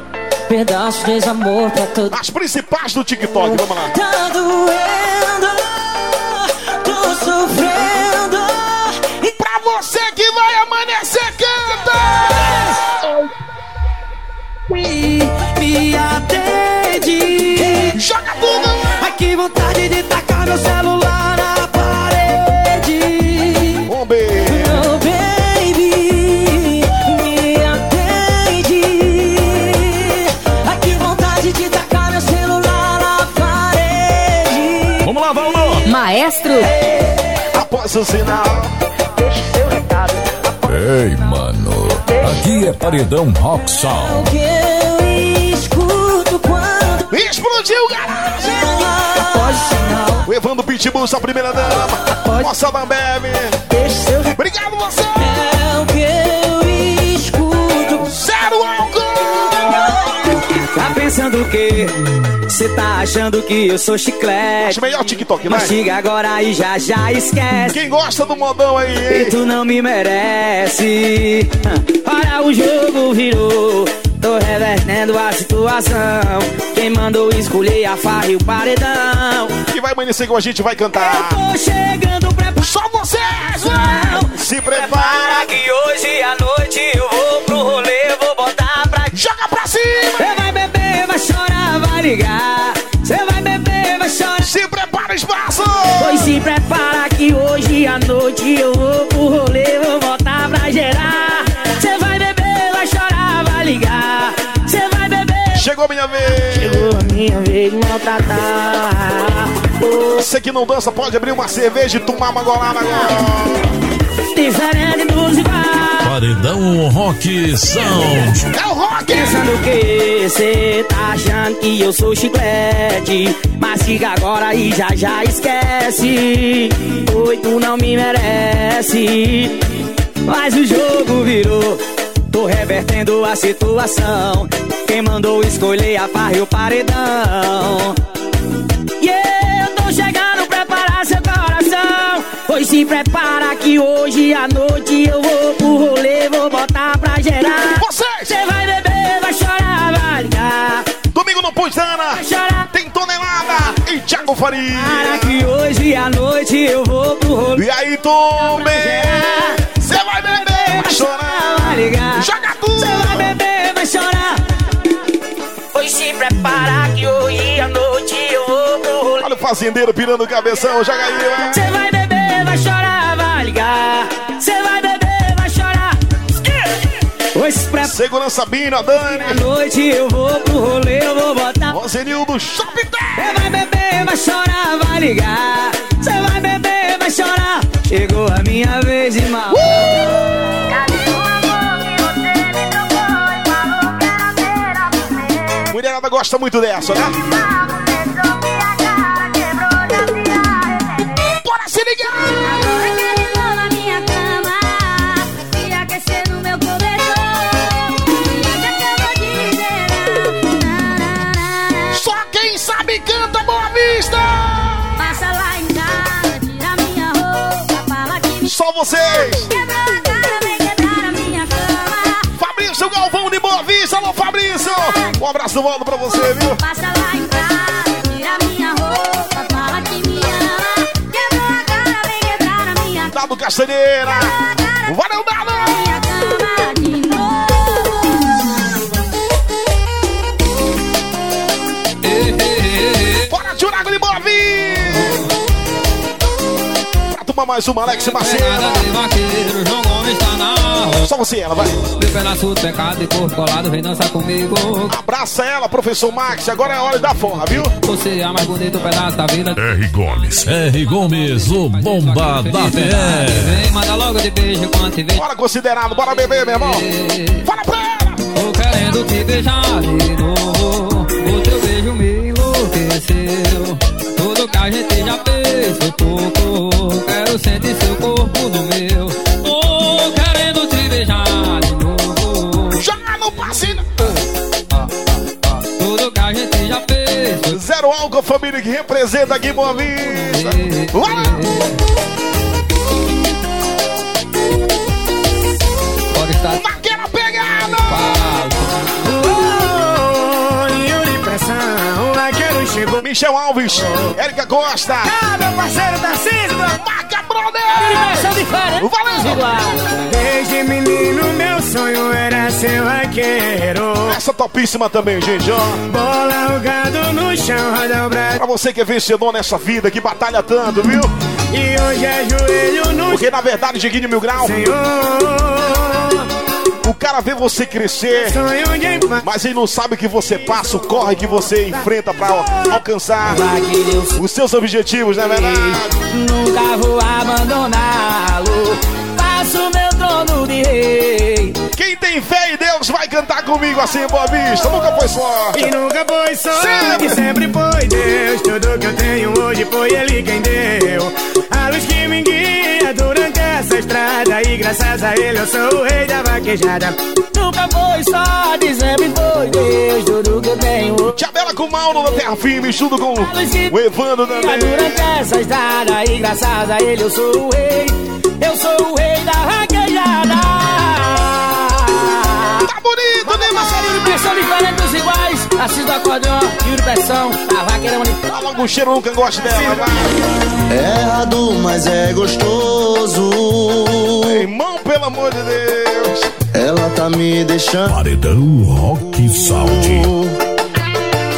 Pedaço de desamor pra todo. As principais do TikTok, vamos lá. Tá doendo, tô sofrendo. E pra você que vai amanhecer, canta! Me, me atende. Joga tudo! Ai que vontade de tacar meu celular Maestro Após o sinal. Ei, mano. Aqui é Paredão Rock Sound. Que eu escuto quando Explodiu, garagem! após o sinal. O Evandro Pitbull, sua primeira dama. Nossa Bambev. Deixa seu Obrigado, você! É o que eu escuto. Zero álcool! fazendo o quê? Cê tá achando que eu sou chiclete? Acho melhor TikTok, vai. Mastiga agora e já já esquece. Quem gosta do modão aí, E hein? tu não me merece. Olha, o jogo virou. Tô revertendo a situação. Quem mandou escolher a farra e o paredão? Que vai amanhecer com a gente vai cantar. Tô chegando pra Só vocês! Se prepara Para que hoje à noite eu vou pro rolê, vou botar pra Joga pra cima! Você vai beber, vai chorar, vai ligar. Você vai beber, vai chorar. Se prepara, espaço! Pois se prepara que hoje à noite eu vou pro rolê, vou botar pra gerar. Você vai beber, vai chorar, vai ligar. Você vai beber. Chegou a minha vez! Chegou a minha vez de maltratar. Oh, Você que não dança pode abrir uma cerveja e tomar uma golada agora. diferente dos iguais. Paredão Rock Sound. É o rock! Pensando que cê tá achando que eu sou chiclete? Mas fica agora e já já esquece. Oi, tu não me merece. Mas o jogo virou. Tô revertendo a situação. Quem mandou escolher a farra e o paredão? E eu tô chegando, preparar seu coração Pois se prepara que hoje à noite eu vou pro rolê, vou botar pra gerar Vocês! Cê vai beber, vai chorar, vai ligar Domingo no Pujana Vai chorar tem tonelada e Thiago Faria. Para que hoje à noite eu vou pro rolê E aí, Tomé? Você vai beber, vai chorar. vai ligar Joga tudo! Cê vai beber, vai chorar Pois se prepara que hoje à noite eu vou pro rolê Olha o fazendeiro pirando o cabeção, joga aí, vai. Cê vai beber, vai chorar, vai ligar. Cê vai beber, vai chorar. Pois prepara Segurança Bina, Dani. noite eu vou pro rolê, eu vou botar. Rosenildo Shopping Cê vai beber, vai chorar, vai ligar. Cê vai beber, vai chorar. Chegou a minha vez de mal. Você primeiro? Mulherada gosta muito dessa, né? Se! Agora novo na minha cama aquecer no meu cobertor E até que eu vou. Só quem sabe canta Boa Vista! Passa lá em casa, tira minha roupa Fala que me Só vocês! quebrou a cara Vem quebrar a minha cama Fabrício Galvão de Boa Vista, alô Fabrício! Um abraço do modo pra você, viu? Passa lá em Dado Castanheira! Valeu, Dado! Tomar mais uma, Alex Macedo! de vaqueiro, João Gomes na roça. Só você e ela, vai! Meu pedaço de pecado e corpo colado, vem dançar comigo. Abraça ela, professor Max, agora é a hora da forra, viu? Você é a mais bonito pedaço da vida. R. Gomes. R. Gomes, o bomba da PR. Vem, manda logo de beijo quando te vê. Bora considerado, bora beber, meu irmão! Fala pra ela! Tô querendo te beijar de novo. O teu beijo me enlouqueceu. Tudo que a gente já fez, eu tocou. Quero sentir seu corpo no meu. Tô querendo te beijar de novo. Joga no passinho! Tudo que a gente já fez, Zero álcool, família que representa aqui Boa Vista! Bora! Michel Alves, Érica Costa, Ah, meu parceiro Tarcísio, Maca Brother! Diversão diferente. Valeu! Desde menino, meu sonho era ser vaqueiro. Essa topíssima também, gente, ó. Bola o gado no chão, roda o braço. Pra você que é vencedor nessa vida, que batalha tanto, viu? E hoje é joelho no Porque na verdade, Diguinho Mil Grau, Senhor. O cara vê você crescer, mas ele não sabe o que você passa, o corre que você enfrenta pra alcançar os seus objetivos, não é verdade? Nunca vou abandoná-lo. Faço meu de rei. Quem tem fé em Deus vai cantar comigo assim, Boa Vista. Nunca foi sorte. E nunca foi sorte, Sempre. sempre foi Deus. Tudo que eu tenho hoje foi Ele quem deu. A luz que me guia durante essa estrada. e graças a ele eu sou o rei da vaquejada. Nunca foi sorte, sempre foi Deus, tudo que eu tenho. Tia Bela com o Mauro da Terra Firme, junto com o Evandro também. Durante essa estrada e graças a ele eu sou o rei, eu sou o rei da vaquejada. Tá bonito, né, Marcelinho? Pressão diferentes iguais, Assis do acordeon e o pressão, a vaqueira bonita. Dá logo um cheiro no cangote dela, vai. É mas é gostoso. Irmão, pelo amor de Deus. Ela tá me deixando. Paredão Rock Sound.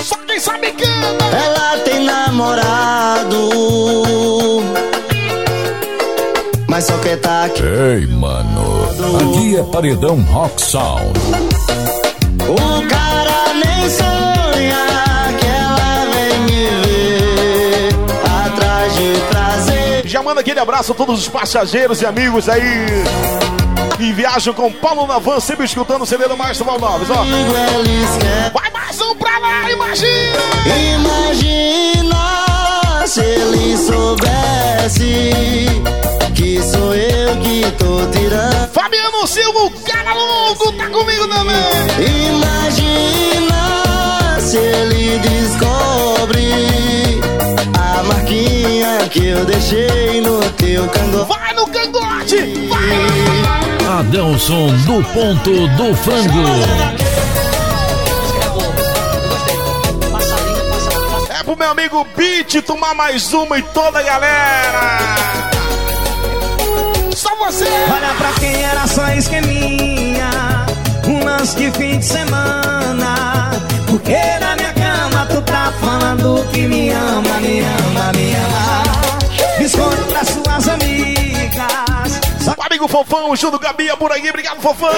Só quem sabe canta. Ela tem namorado. Mas só quer tá aqui. Ei, mano. Aqui é Paredão Rock Sound. Já manda aquele abraço a todos os passageiros e amigos aí que viajam com Paulo na van, sempre escutando o CD do Maestro Valnoves, ó. Vai mais um pra lá, imagina! Imagina se ele soubesse que sou eu que tô tirando. Fabiano Silva, o cara louco, tá comigo também! Imagina se ele descobre que eu deixei no teu cangote. Vai no cangote! Vai! Adelson do ponto do frango. É pro meu amigo Beat tomar mais uma e toda a galera. Só você. Olha pra quem era só esqueminha, um lance de fim de semana. Porque na minha cama tu tá falando que me ama, me ama, me ama. Pra suas amigas. O amigo Fofão, junto Gabi, por aí, obrigado Fofão.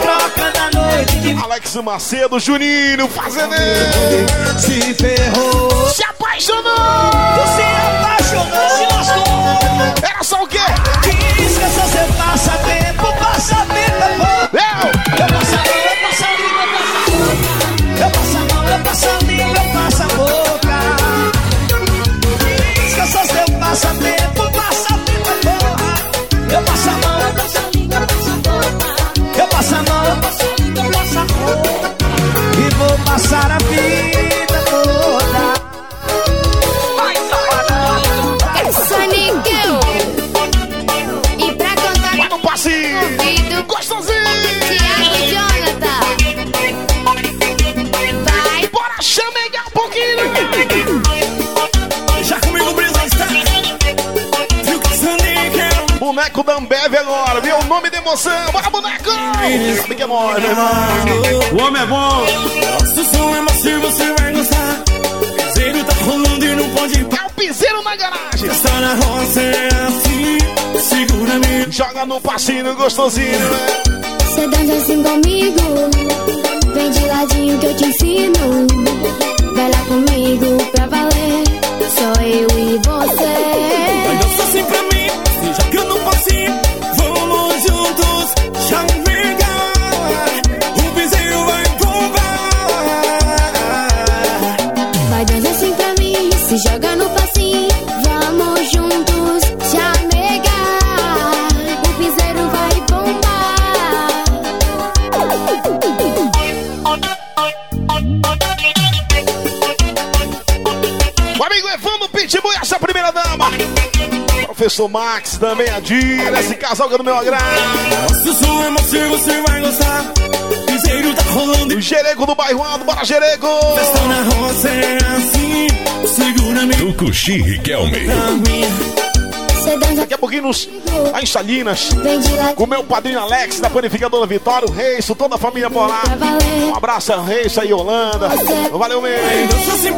troca da noite. Alex Macedo, Juninho, fazendeiro. Se ferrou. Se apaixonou. Se apaixonou. Se lascou. Era só o quê? Diz que é seu passatempo, passatempo. Eu. Eu passar a vida toda. Sonicão. E pra contar Vai no passinho. ouvido, Gostosinho. Thiago e Jonathan. Vai. Bora chamegar um pouquinho. Já comigo, Brisa Boneco da Ambev agora, viu? O nome da emoção. Bora, boneco. Sabe que é mole, né? O homem é bom. Nosso som é macio, você vai gostar. Piseiro tá rolando e não pode É o piseiro na garagem. Está na roça, é assim. Segura-me. Joga no passinho gostosinho, né? Cê dança assim comigo. Vem de ladinho que eu te ensino. Vai lá comigo pra valer. Só eu e você. Vai dançar assim pra mim. Se joga no passinho. Joga no passinho. Vamos juntos. Chamegar. O piseiro vai bombar. O amigo Evandro Pitbull, essa é a primeira dama. Professor Max, também a Dira, esse casal que é do meu agrado. Nosso som é macio, você vai gostar. Tá rolando O Jereco do bairro Alto, bora Jereco! Festa na roça é assim. Segura-me. Tucuxi Riquelme. Daqui a pouquinho nos, lá em Salinas, com o meu padrinho Alex, da panificadora Vitória, o Reiço, toda a família por lá. Um abraço a Reiço e Yolanda. Valeu mesmo. Dança assim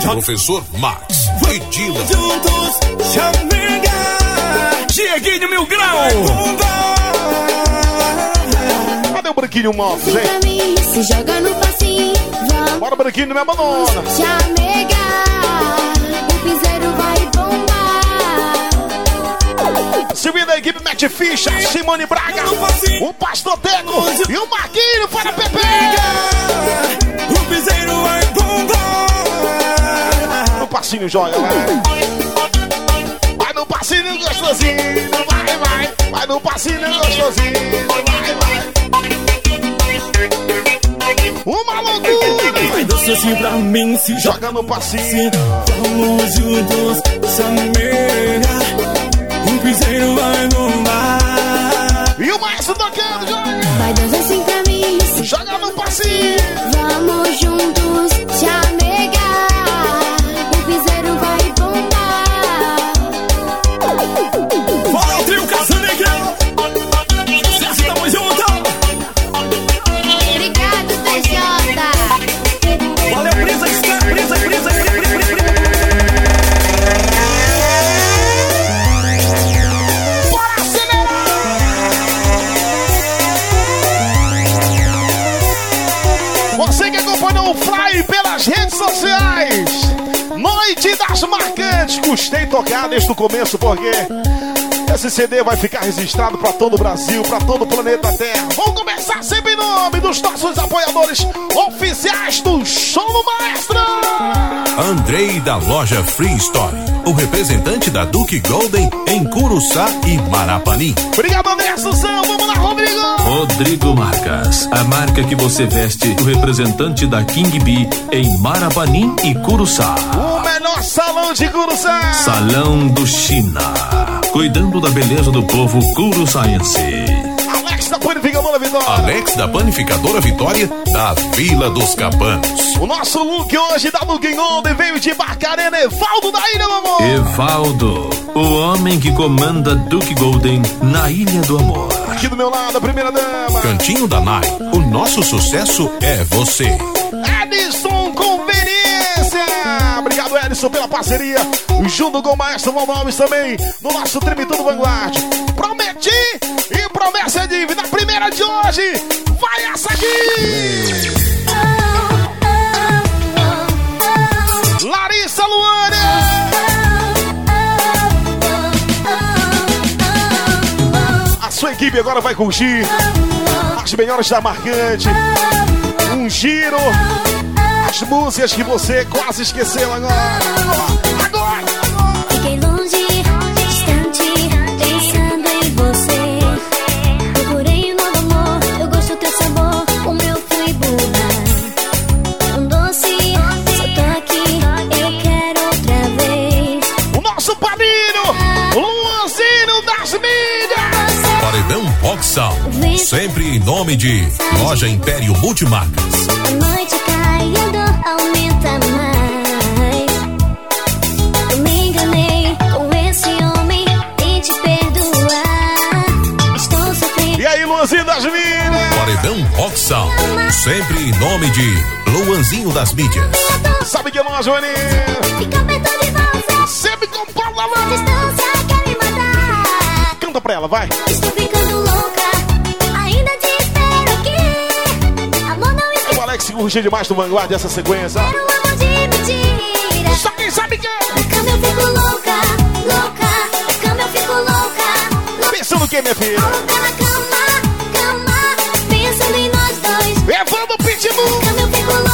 Professor Max e Dila. juntos. Chamegar. Dieguinho Mil Grau. Cadê o Branquinho Assim hein? pra mim. Se joga no passinho. Vamos. Bora, Branquinho, não me abandona. Chamegar, o piseiro vai bombar. Silvinho da equipe Mete Ficha, Simone Braga, o Pastor Teco e o Marquinho para Pepe. O piseiro vai bombar. No passinho joga, vai. Vai no passinho gostosinho, vai, vai. Vai no passinho. gostosinho. Vai, vai. Uma loucura. Vai doce pra mim, se joga no passinho. Vamos juntos, Samira. Um piseiro vai no mar. E o maestro tocando, tocar desde o começo porque esse CD vai ficar registrado para todo o Brasil, para todo o planeta Terra. Vamos começar sempre em nome dos nossos apoiadores oficiais do Show do Maestro. Andrei da loja Free Store, o representante da Duke Golden em Curuçá e Marapanim. Obrigado, André Assunção. Vamos lá, Rodrigo. Rodrigo Marcas, a marca que você veste, o representante da King Bee em Marapanim e Curuçá. Melhor salão de Curuçá. Salão do China, cuidando da beleza do povo curuçaense. Alex da Panificadora Vitória. Alex da Panificadora Vitória, da Vila dos Cabanos. O nosso look hoje da Look Golden veio de Barcarena, Evaldo da Ilha, meu amor. Evaldo, o homem que comanda Duke Golden na Ilha do Amor. Aqui do meu lado, a primeira dama. Cantinho da Nai, o nosso sucesso é você. Edson, pela parceria. Junto com o Maestro Valvalves também, no nosso Treme Tudo Vanguard. Prometi e promessa é dívida. A primeira de hoje vai essa aqui. Larissa Luana. A sua equipe agora vai curtir as melhores da Marcante. Um giro. As músicas que você quase esqueceu agora. Agora! Fiquei longe, distante, pensando em você. Procurei um novo amor, eu gosto do teu sabor, o meu fui burra. Um doce, só tô aqui, eu quero outra vez. O nosso padrinho, Luanzino das mídias. Paredão Sound, sempre em nome de Loja Império Multimarcas. Rock Sound, sempre em nome de Luanzinho das Mídias. Sabe que é nós, Joaninha? Fica perto de você. Sempre com Paulo na mão. Distância quer me matar. Canta pra ela, vai. Estou ficando louca. Ainda te espero aqui. Amor não esquece. O Alex curtiu demais do Vanguard essa sequência. Quero amor de mentira. Só quem sabe que é. Cama eu fico louca, louca. Cama eu fico louca, louca. Pensando o que, minha filha? Nós dois. Levando o pitbull. Cama eu fico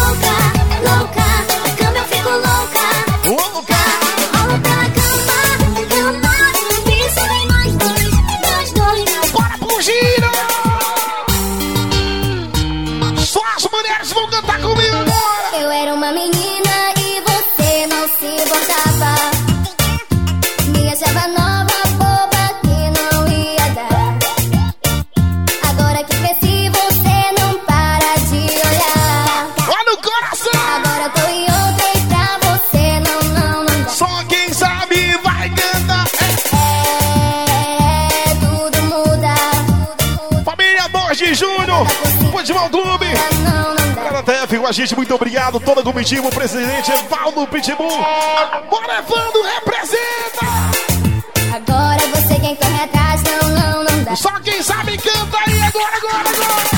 a gente, muito obrigado. Toda a comitiva, o presidente Evaldo Pitbull. Bora, Evandro, representa. Agora você quem corre atrás, não, não, não dá. Só quem sabe canta aí agora, agora, agora.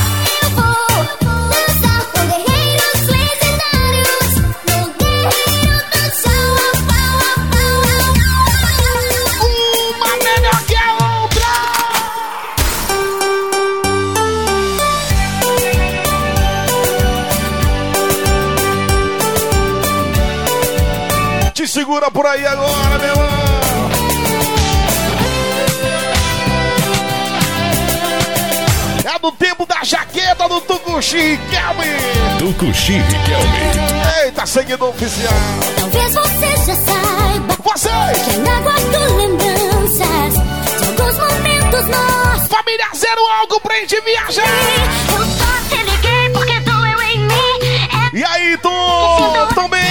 Tucuxi Riquelme. Tucuxi Riquelme. Eita, seguidor oficial. Talvez você já saiba Vocês! que ainda guardo lembranças de alguns momentos nossos. Família Zero Algo pra gente viajar. Eu só te liguei porque doeu em mim. É E aí, Tom? Tom bem?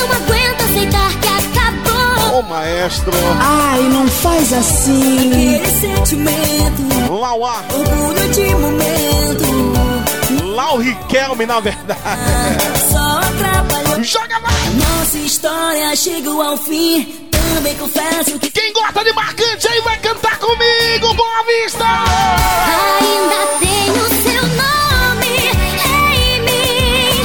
Não aguento aceitar que acabou. Ô, maestro. Ai, não faz assim. Aquele sentimento, Lauá. orgulho de momento. Lau Riquelme, na verdade. Só atrapalhou. Joga lá. Nossa história chegou ao fim. Também confesso que Quem gosta de marcante aí vai cantar comigo. Boa vista. Ainda tenho seu nome em mim.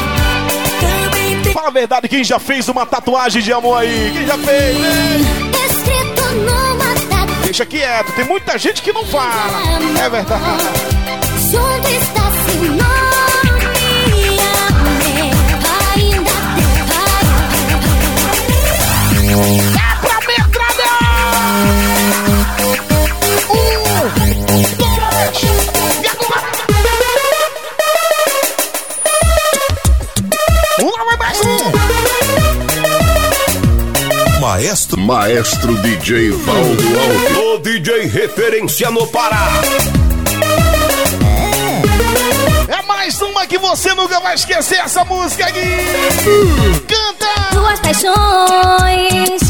também tem Fala a verdade, quem já fez uma tatuagem de amor aí? Quem já fez, hein? Escrito numa tatuagem. Deixa quieto, tem muita gente que não fala. É verdade. Junto está Maestro. Maestro DJ Valdo Alves. O DJ referência no Pará. É mais uma que você nunca vai esquecer essa música aqui! Canta! Duas paixões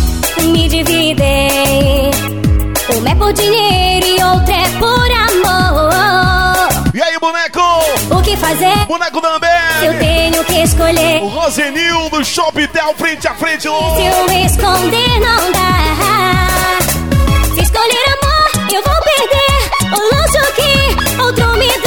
me dividem. Uma é por dinheiro e outra é por amor. E aí, boneco? O que fazer? Boneco da Eu tenho que escolher. O Rosenildo, Shoptel, frente a frente, Se eu esconder, não dá. Se escolher amor, eu vou perder. O luxo que outro me dá.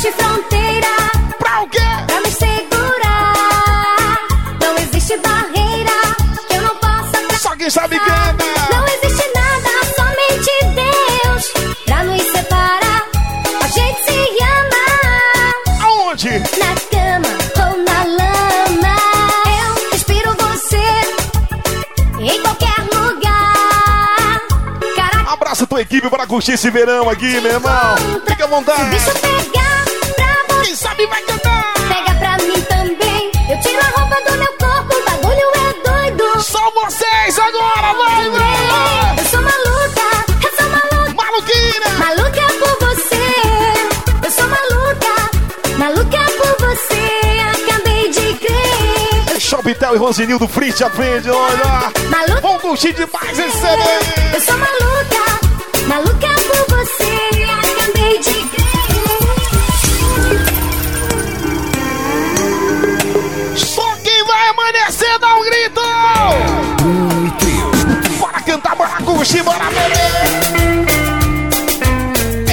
Existe fronteira. Pra o quê? pra me segurar. Não existe barreira que eu não possa Só quem sabe canta! Não existe nada, somente Deus pra nos separar. A gente se ama Aonde? na cama ou na lama. Eu inspiro você em qualquer lugar. Caraca, Abraça tua equipe para curtir esse verão aqui, meu irmão! Fica à se o bicho vontade! pegar Do meu corpo, o bagulho é doido. Só vocês agora, vai, vai! Eu sou maluca, eu sou maluca. Maluquina! Maluca por você. Eu sou maluca, maluca por você. Acabei de crer. Shoptel e Rosenildo frente a frente, olha! Maluca, Vão curtir demais esse CD! eu sou maluca, maluca por você. Cantar, bora curtir, bora beber!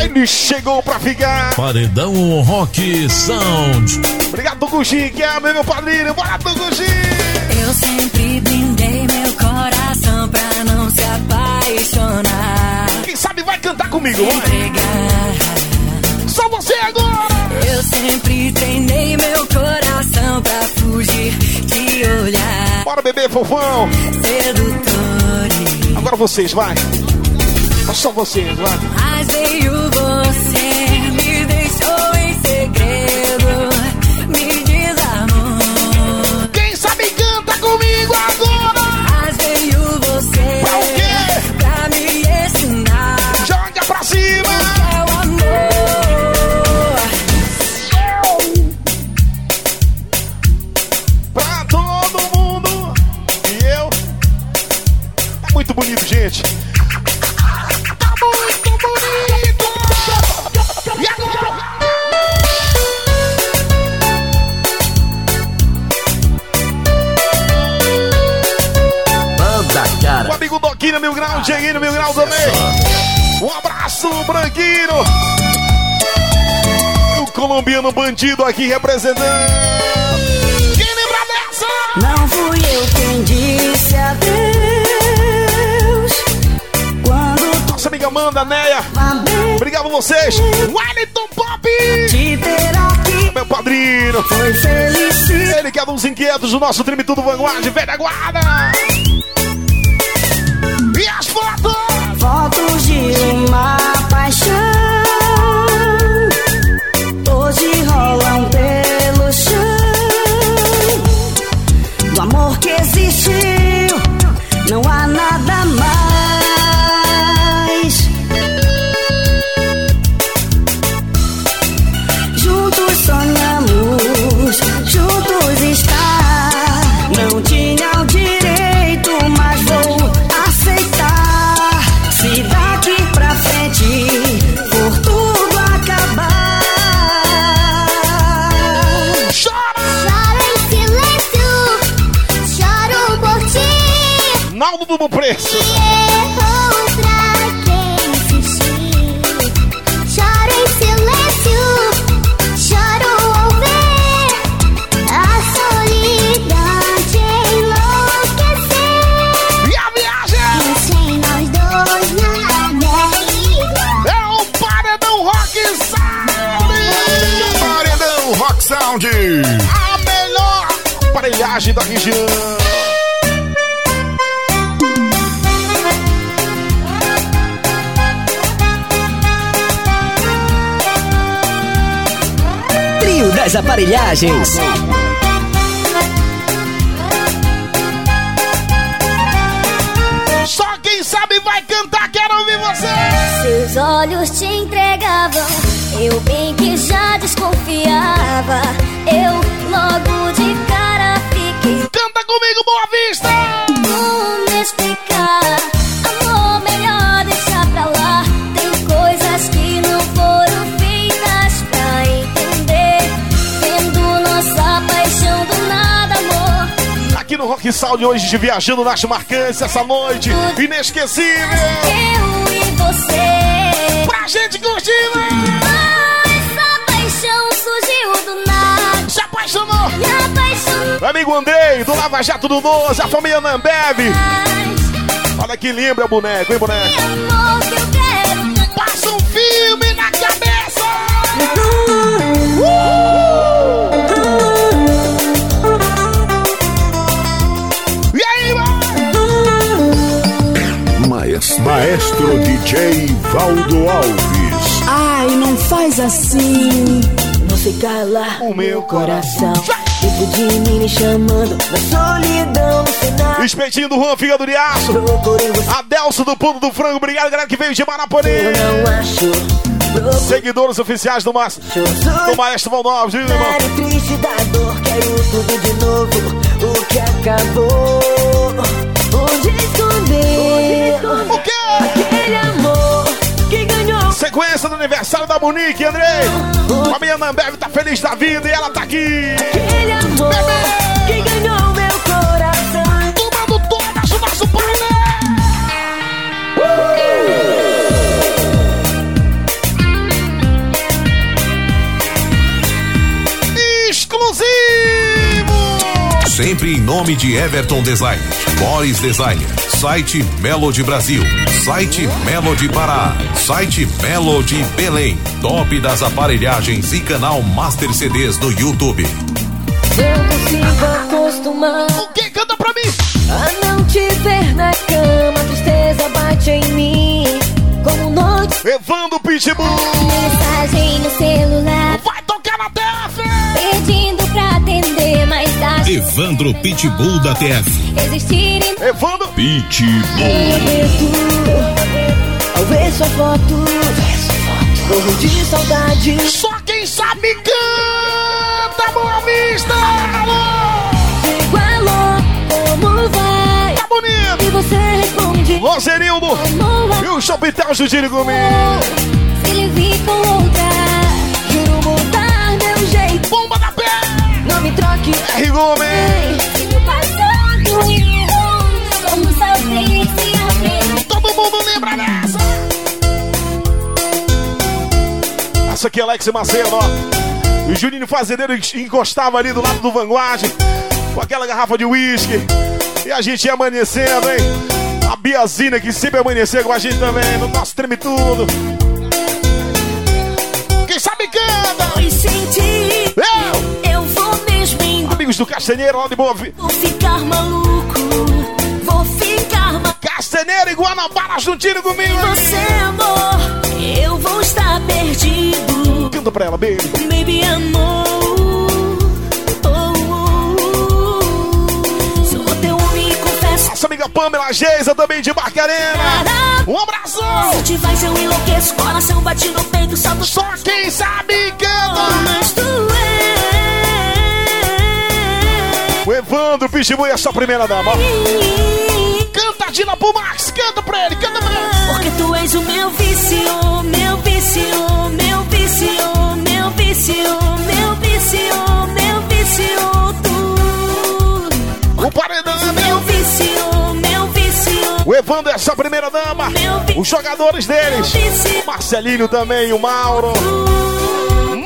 Ele chegou pra ficar! Paredão Rock Sound. Obrigado, Tucuxi, que é meu padrinho! Bora, Tucuxi! Eu sempre blindei meu coração pra não se apaixonar. Quem sabe vai cantar comigo, vai! Entregar. Só você agora! Eu sempre treinei meu coração pra fugir de olhar Bora beber, fofão! sedutores. Agora vocês, vai! Só vocês, vai! Mas veio você, Mil Grau, Dieguinho Mil Grau também! Um abraço, Branquinho! O colombiano bandido aqui representando. Quem lembra dessa? Não fui eu quem disse adeus. Quando Nossa amiga Amanda, Neia. Obrigado a vocês. Wellington Pop. te ter aqui Meu padrinho. foi feliz. Ele que é dos inquietos do nosso time Tudo Vanguarda, velha guarda. Uma paixão. Paredão Rock Sound. A melhor aparelhagem da região. Das aparelhagens. Só quem sabe vai cantar, quero ouvir você! Seus olhos te entregavam, eu bem que já desconfiava. Eu logo de Sound hoje, de viajando nas marcantes, essa noite inesquecível! Eu e você. Pra gente curtir, né? Ah, essa paixão surgiu do nada. Se apaixonou! Me apaixonou. Meu amigo Andrei, do Lava Jato do Doze, a família Nambev. Olha que lindo é o boneco, hein, boneco? Amor que eu quero. Passa um filme na cabeça! E Maestro, DJ Valdo Alves. Ai, não faz assim. Você cala O meu coração. Dentro de mim me chamando na solidão no final. Espetinho do Juan Fígado de Aço. Adelso do Pulo do Frango. Obrigado, galera, que veio de Maraporim. eu não acho. Seguidores oficiais do, Mas... do Maestro Valdoves, irmão? Triste da dor, quero tudo de novo. O que acabou, onde esconder? O quê? Aquele amor que ganhou. Sequência do aniversário da Monique, Andrei. A minha Nambev tá feliz da vida e ela tá aqui. Aquele amor que Sempre em nome de Everton Design, Boris Design, site Melody Brasil, site Melody Pará, site Melody Belém, top das aparelhagens e canal Master CDs no YouTube. Eu consigo acostumar O que? Canta pra mim! a não te ver na cama. Tristeza bate em mim como noite. Evandro Pitbull! Mensagem no celular. Vai Evandro Pitbull da TF. Evandro! Pitbull. Ao ver sua foto. Morro de saudade. Só quem sabe canta, Boa Vista! Alô! Digo alô, como vai? Tá bonito! E você responde. Roserildo! Como E o Chopitel Judírio comigo! Se ele vir com outra, abrir. Todo mundo lembra dessa! Essa aqui é Alex Macedo, ó. O Juninho Fazendeiro encostava ali do lado do Vanguard com aquela garrafa de uísque. E a gente ia amanhecendo, hein? A Biazina que sempre amanhecia com a gente também, no nosso treme tudo. Quem sabe canta! Pois senti, do Castanheiro, lá de Boa. Vou ficar maluco, vou ficar maluco. Castanheiro e Guanabara juntinho comigo! Você, amor, eu vou estar perdido. Canta pra ela, baby! Baby, amor. Nossa amiga Pamela Geisa também de Barcarena! Um abraço! Se te vais, eu enlouqueço. Coração bate no peito, salto. Só quem sabe canta! Mas tu O Evandro Pitbull é sua primeira dama. Canta, Dina pro Max, canta pra ele, canta pra ele. Porque tu és o meu vício, meu vício, meu vício, meu vício, meu vício, meu vício, tu. O paredão é Meu vício, meu vício, O Evandro é sua primeira dama. Os jogadores deles. Marcelinho também, o Mauro.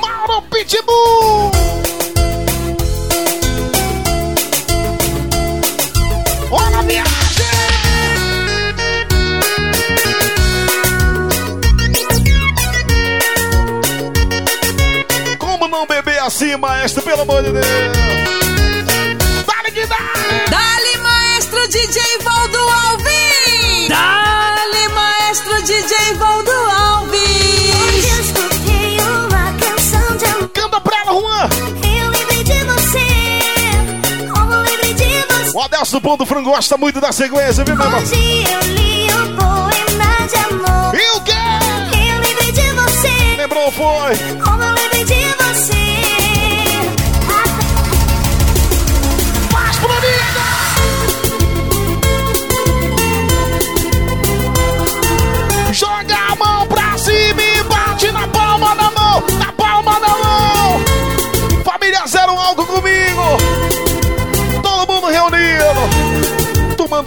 Mauro Pitbull. Como não beber assim, maestro, pelo amor de Deus? Dale que dá! Dali, maestro DJ Valdo Alves! Dali, maestro DJ Valdo você. O Adelso Ponto Frango gosta muito da sequência, viu, meu irmão? Hoje eu li um poema de amor. E o quê? Eu lembrei de você, Lembrou, foi? como eu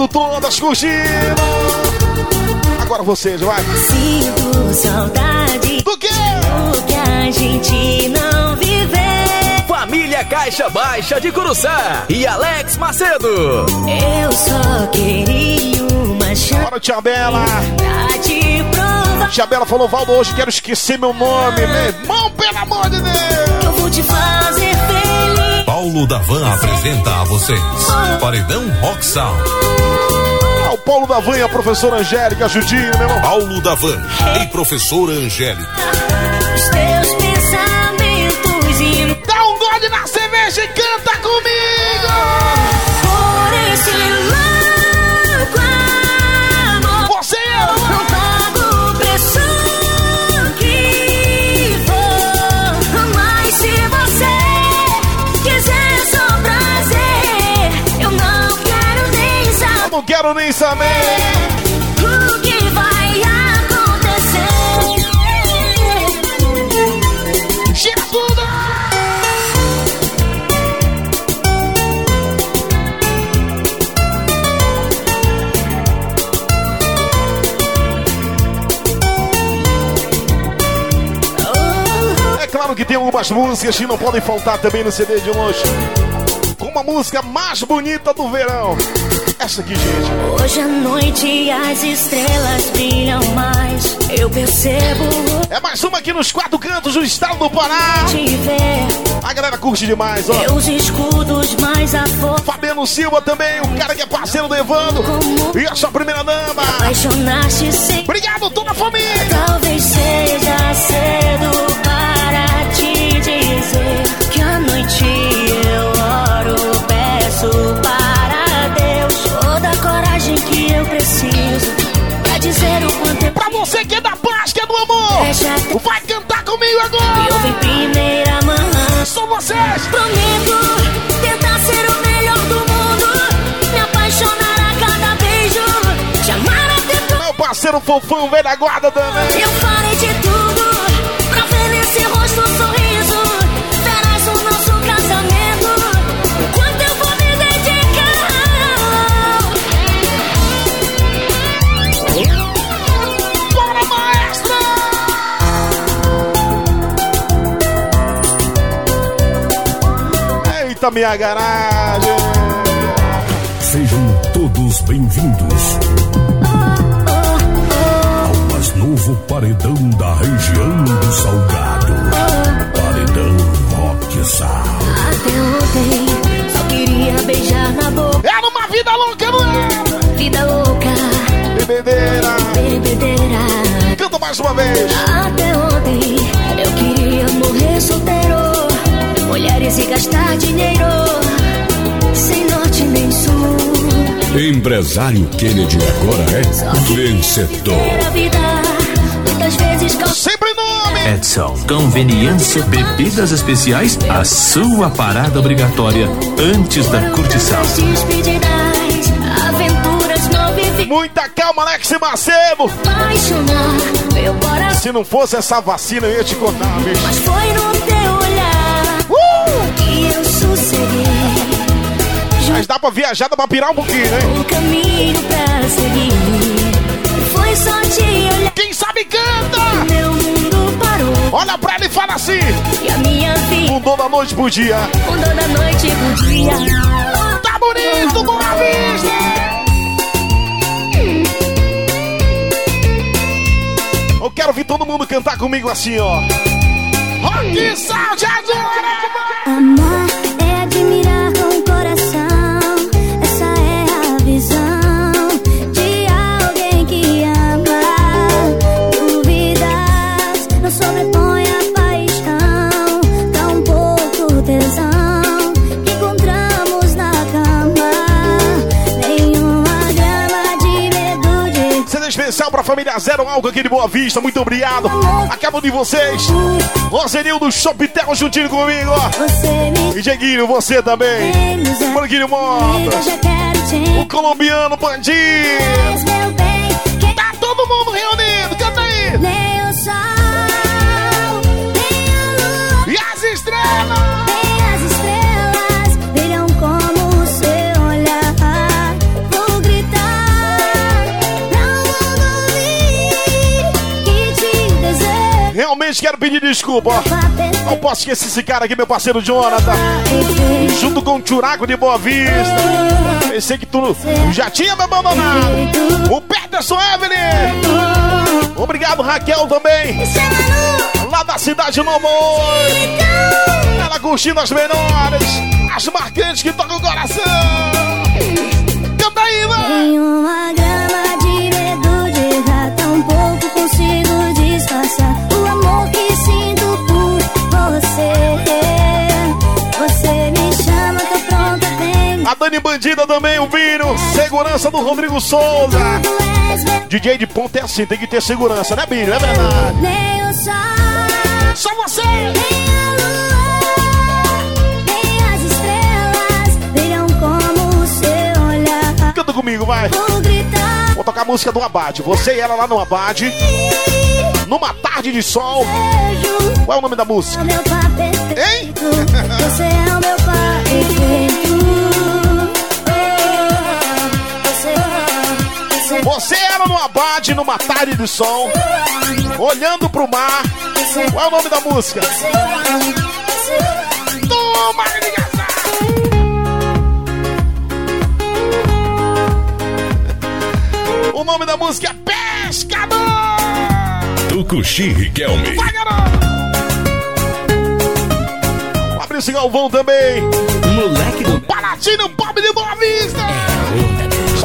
todas, curtindo! Agora vocês, vai! Sinto saudade Do quê? do que a gente não viveu. Família Caixa Baixa de Curuçá e Alex Macedo. Eu só queria uma chance Bora, Tia Bela! pra te provar. Tia Bela falou, Valdo, hoje quero esquecer meu nome, meu irmão, pelo amor de Deus! Te fazer feliz. Paulo da Van apresenta a vocês Paredão Rock Sound. Ah, o Paulo da Van e a professora Angélica Judinho, meu irmão. Paulo da Van e professora Angélica. Os teus pensamentos e Dá um gole na cerveja e canta quero nem saber! o que vai acontecer. Tudo! É claro que tem algumas músicas que não podem faltar também no CD de hoje. Como a música mais bonita do verão. Essa aqui, gente. Hoje à noite as estrelas brilham mais. Eu percebo É mais uma aqui nos quatro cantos do estado do Pará. A galera curte demais, ó. Teus escudos mais a força. Fabiano Silva também, o cara que é parceiro do Evandro. E a sua primeira dama. Sem. Obrigado, toda a família. Talvez seja cedo Prometo tentar ser o melhor do mundo, me apaixonar a cada beijo, te amar até tu. Meu parceiro fofão, velho da guarda também. Eu farei de tudo minha garagem. Sejam todos bem-vindos ao mais novo paredão da região do Salgado. Paredão Rock Sal. Até ontem só queria beijar na boca. É numa vida louca, não é? Vida louca, Bebedeira. bebedeira. Canta mais uma vez. Até ontem eu queria morrer solteiro. Mulheres e gastar dinheiro. Sem norte nem sul. Empresário Kennedy agora é vencedor. Vida Sempre nome. Edson, conveniência, bebidas especiais, a sua parada obrigatória antes da curtição. Muita calma, Alex coração. Se não fosse essa vacina, eu ia te contar, bicho. Mas foi no eu sosseguei. Mas dá pra viajar, dá pra pirar um pouquinho, né? O caminho pra seguir foi só te olhar. Quem sabe canta! Meu mundo parou Olha pra ele e fala assim. e a minha vida Mudou da noite pro dia. mudou da noite pro dia. Tá bonito, Boa Vista! Eu quero ver todo mundo cantar comigo assim, ó. Rock agora! Amar família Zero Álcool aqui de Boa Vista, muito obrigado. Acabo de vocês. Roserinho do Shoptel juntinho comigo, E Dieguinho, você também. Já quero te O colombiano bandido. Tá todo mundo reunido, pedir desculpa, ó. Não posso esquecer esse cara aqui, meu parceiro Jonathan. Junto com o Churaco de Boa Vista. Pensei que tu já tinha me abandonado. O Peterson Evelyn. Obrigado, Raquel, também. Lá da cidade Nova. Ela curtindo as menores. As marcantes que tocam o coração. Canta aí, vai. Dani Bandida também, o Bino. Segurança do Rodrigo Souza. DJ de ponta é assim, tem que ter segurança, né, Bino? É verdade. Só você. nem a lua, nem as estrelas brilham como o seu olhar. Canta comigo, vai. Vou tocar a música do Abade. Você e ela lá no Abade. Numa tarde de sol. Qual é o nome da música? É. Hein? Você é o meu pai Você, era no Abade, numa tarde de sol. Olhando pro mar. Qual é o nome da música? Toma! O nome da música é Pescador! Tucuxi Riquelme. Vai, garoto! Fabrício Galvão também. Moleque do Palatino Pop de Boa Vista! Só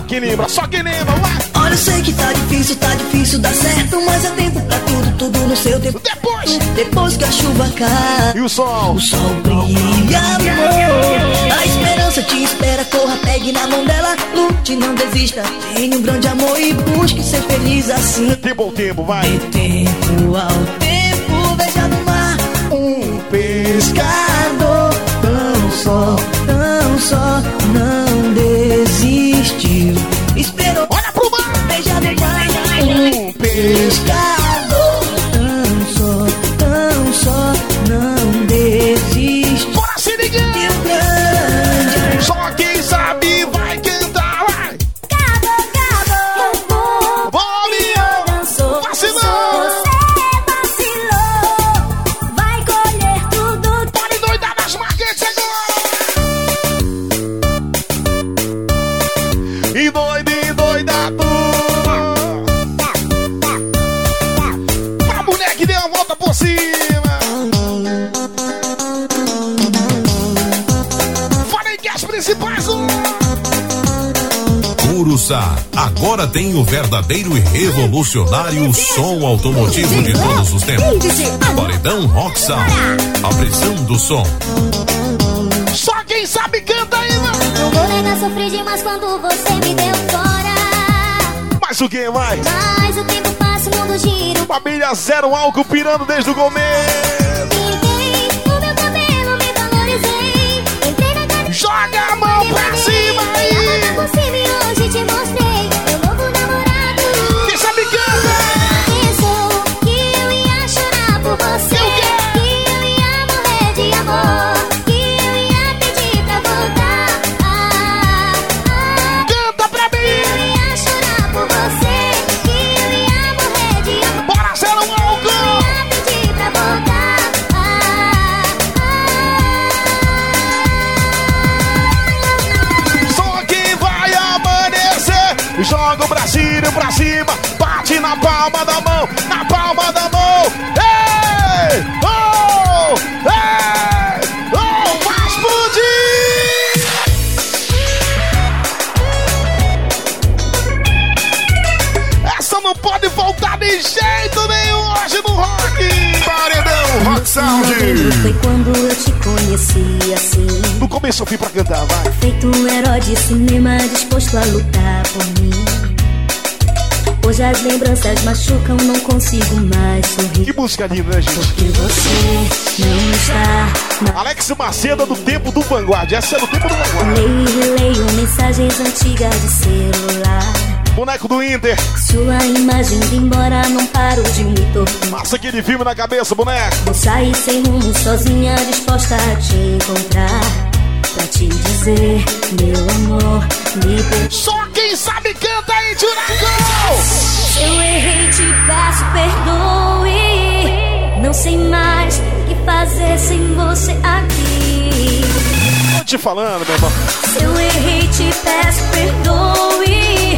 que lembra, só que lembra, vai! Olha, eu sei que tá difícil, tá difícil dar certo, mas é tempo pra tudo, tudo no seu tempo. Depois! Depois que a chuva cai, E o sol? o sol brilha, amor. A esperança te espera, corra, pegue na mão dela, lute, não desista. Tenha um grande amor e busque ser feliz assim. Tempo ao tempo, vai! De tempo ao tempo, veja no mar um pescador pescador Curuçá. Agora tem o verdadeiro e revolucionário som automotivo de todos os tempos. Paredão Rock Sound. A pressão do som. Só quem sabe canta aí, mano. Não vou negar, sofri demais quando você me deu fora. Mas o que vai? Mas o tempo passa, o mundo gira. Família zero álcool pirando desde o começo. Pintei o meu cabelo, me valorizei. Entrei na casa. Joga a mão pra cima aí. Joga o bracinho pra cima. Bate na palma da mão. Na palma da mão. Ei! Oh! Ei! Oh! Vai explodir! Essa não pode voltar de jeito nenhum hoje no rock! Paredão Rock Sound! Foi quando eu te conheci assim. No começo eu fui pra cantar, vai. Feito um herói de cinema disposto a lutar por mim. Hoje as lembranças machucam, não consigo mais sorrir. Que música linda, né, gente? Porque você não está. na- Alex Macedo do tempo do Vanguard. Essa é do tempo do Vanguard. Leio e releio mensagens antigas de celular. Boneco do Inter. Sua imagem indo embora, não paro de me torturar. Passa aquele filme na cabeça, boneco. Vou sair sem rumo, sozinha, disposta a te encontrar. Pra te dizer, meu amor, me perdoa. Só quem sabe canta aí, Tiraco! Se eu errei, te peço perdoe. Não sei mais o que fazer sem você aqui. Tô te falando, meu irmão. Se eu errei, te peço perdoe.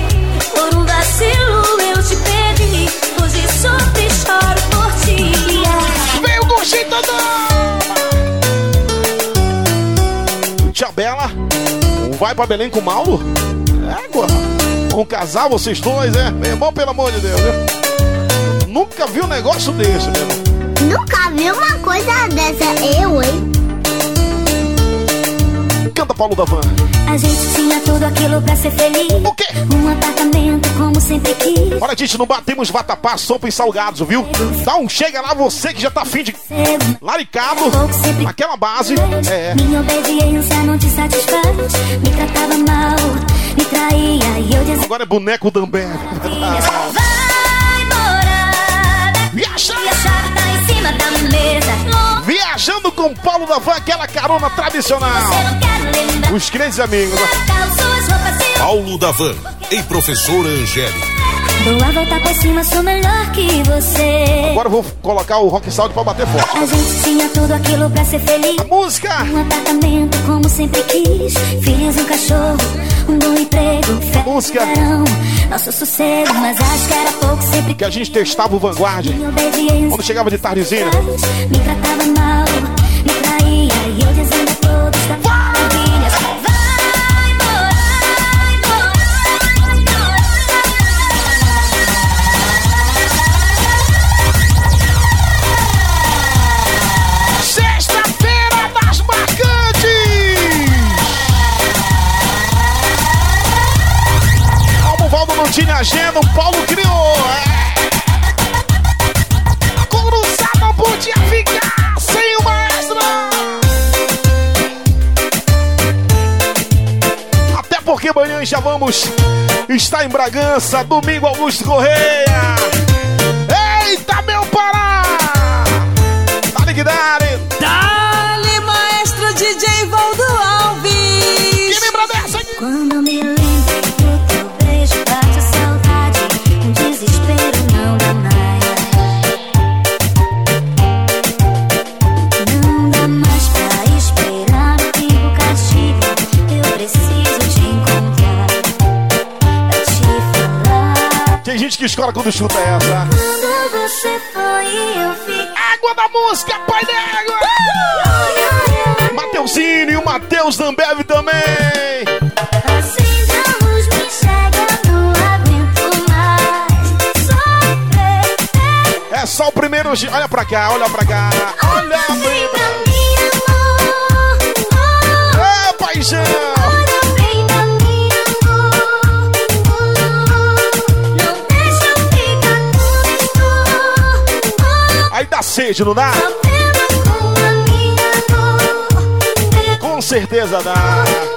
Vacilo eu te perdi. Hoje sofro e choro por ti. Veio com jeito do... Tia Bela. Vai pra Belém com o Mauro? Égua. Um casal, vocês dois, é? Meu irmão, pelo amor de Deus, viu? Nunca vi um negócio desse, meu irmão. Nunca vi uma coisa dessa, eu, hein? Canta Paulo da Van. A gente tinha tudo aquilo pra ser feliz. O quê? Um apartamento como sempre quis. Olha, gente, não batemos vatapá, sopa e salgados, viu? Dá um chega lá, você que já tá afim de laricado, aquela base. É. Minha obediência não te satisfaz. Me tratava mal, me traía e eu dizia: Agora é boneco Dambé. Vai morar. Viajando. E Com Paulo da Van, aquela carona tradicional. Os crentes amigos. né? E Paulo da Van e professora Angélica. Dou a volta por cima, sou melhor que você. Agora eu vou colocar o rock sound pra bater forte. A gente tinha tudo aquilo pra ser feliz. Música! Um apartamento como sempre quis. Filhos, um cachorro, um bom emprego. Férias Música. verão, nosso sossego. Mas acho que era pouco sempre Que a gente testava o Vanguard. Quando chegava de tardezinha. Me tratava mal, agenda, o Paulo criou. É. amanhã já vamos estar em Bragança, domingo Augusto Correia. Eita, meu Pará! Dale que dale! que escola quando chuta é essa. Quando você foi, eu. Água da música, pai da Uh! Mateuzinho e o Mateus Dambev também. É só o primeiro. Olha pra cá, olha pra cá. Olha pra cá. É, paixão! Sede, não dá? Com certeza dá.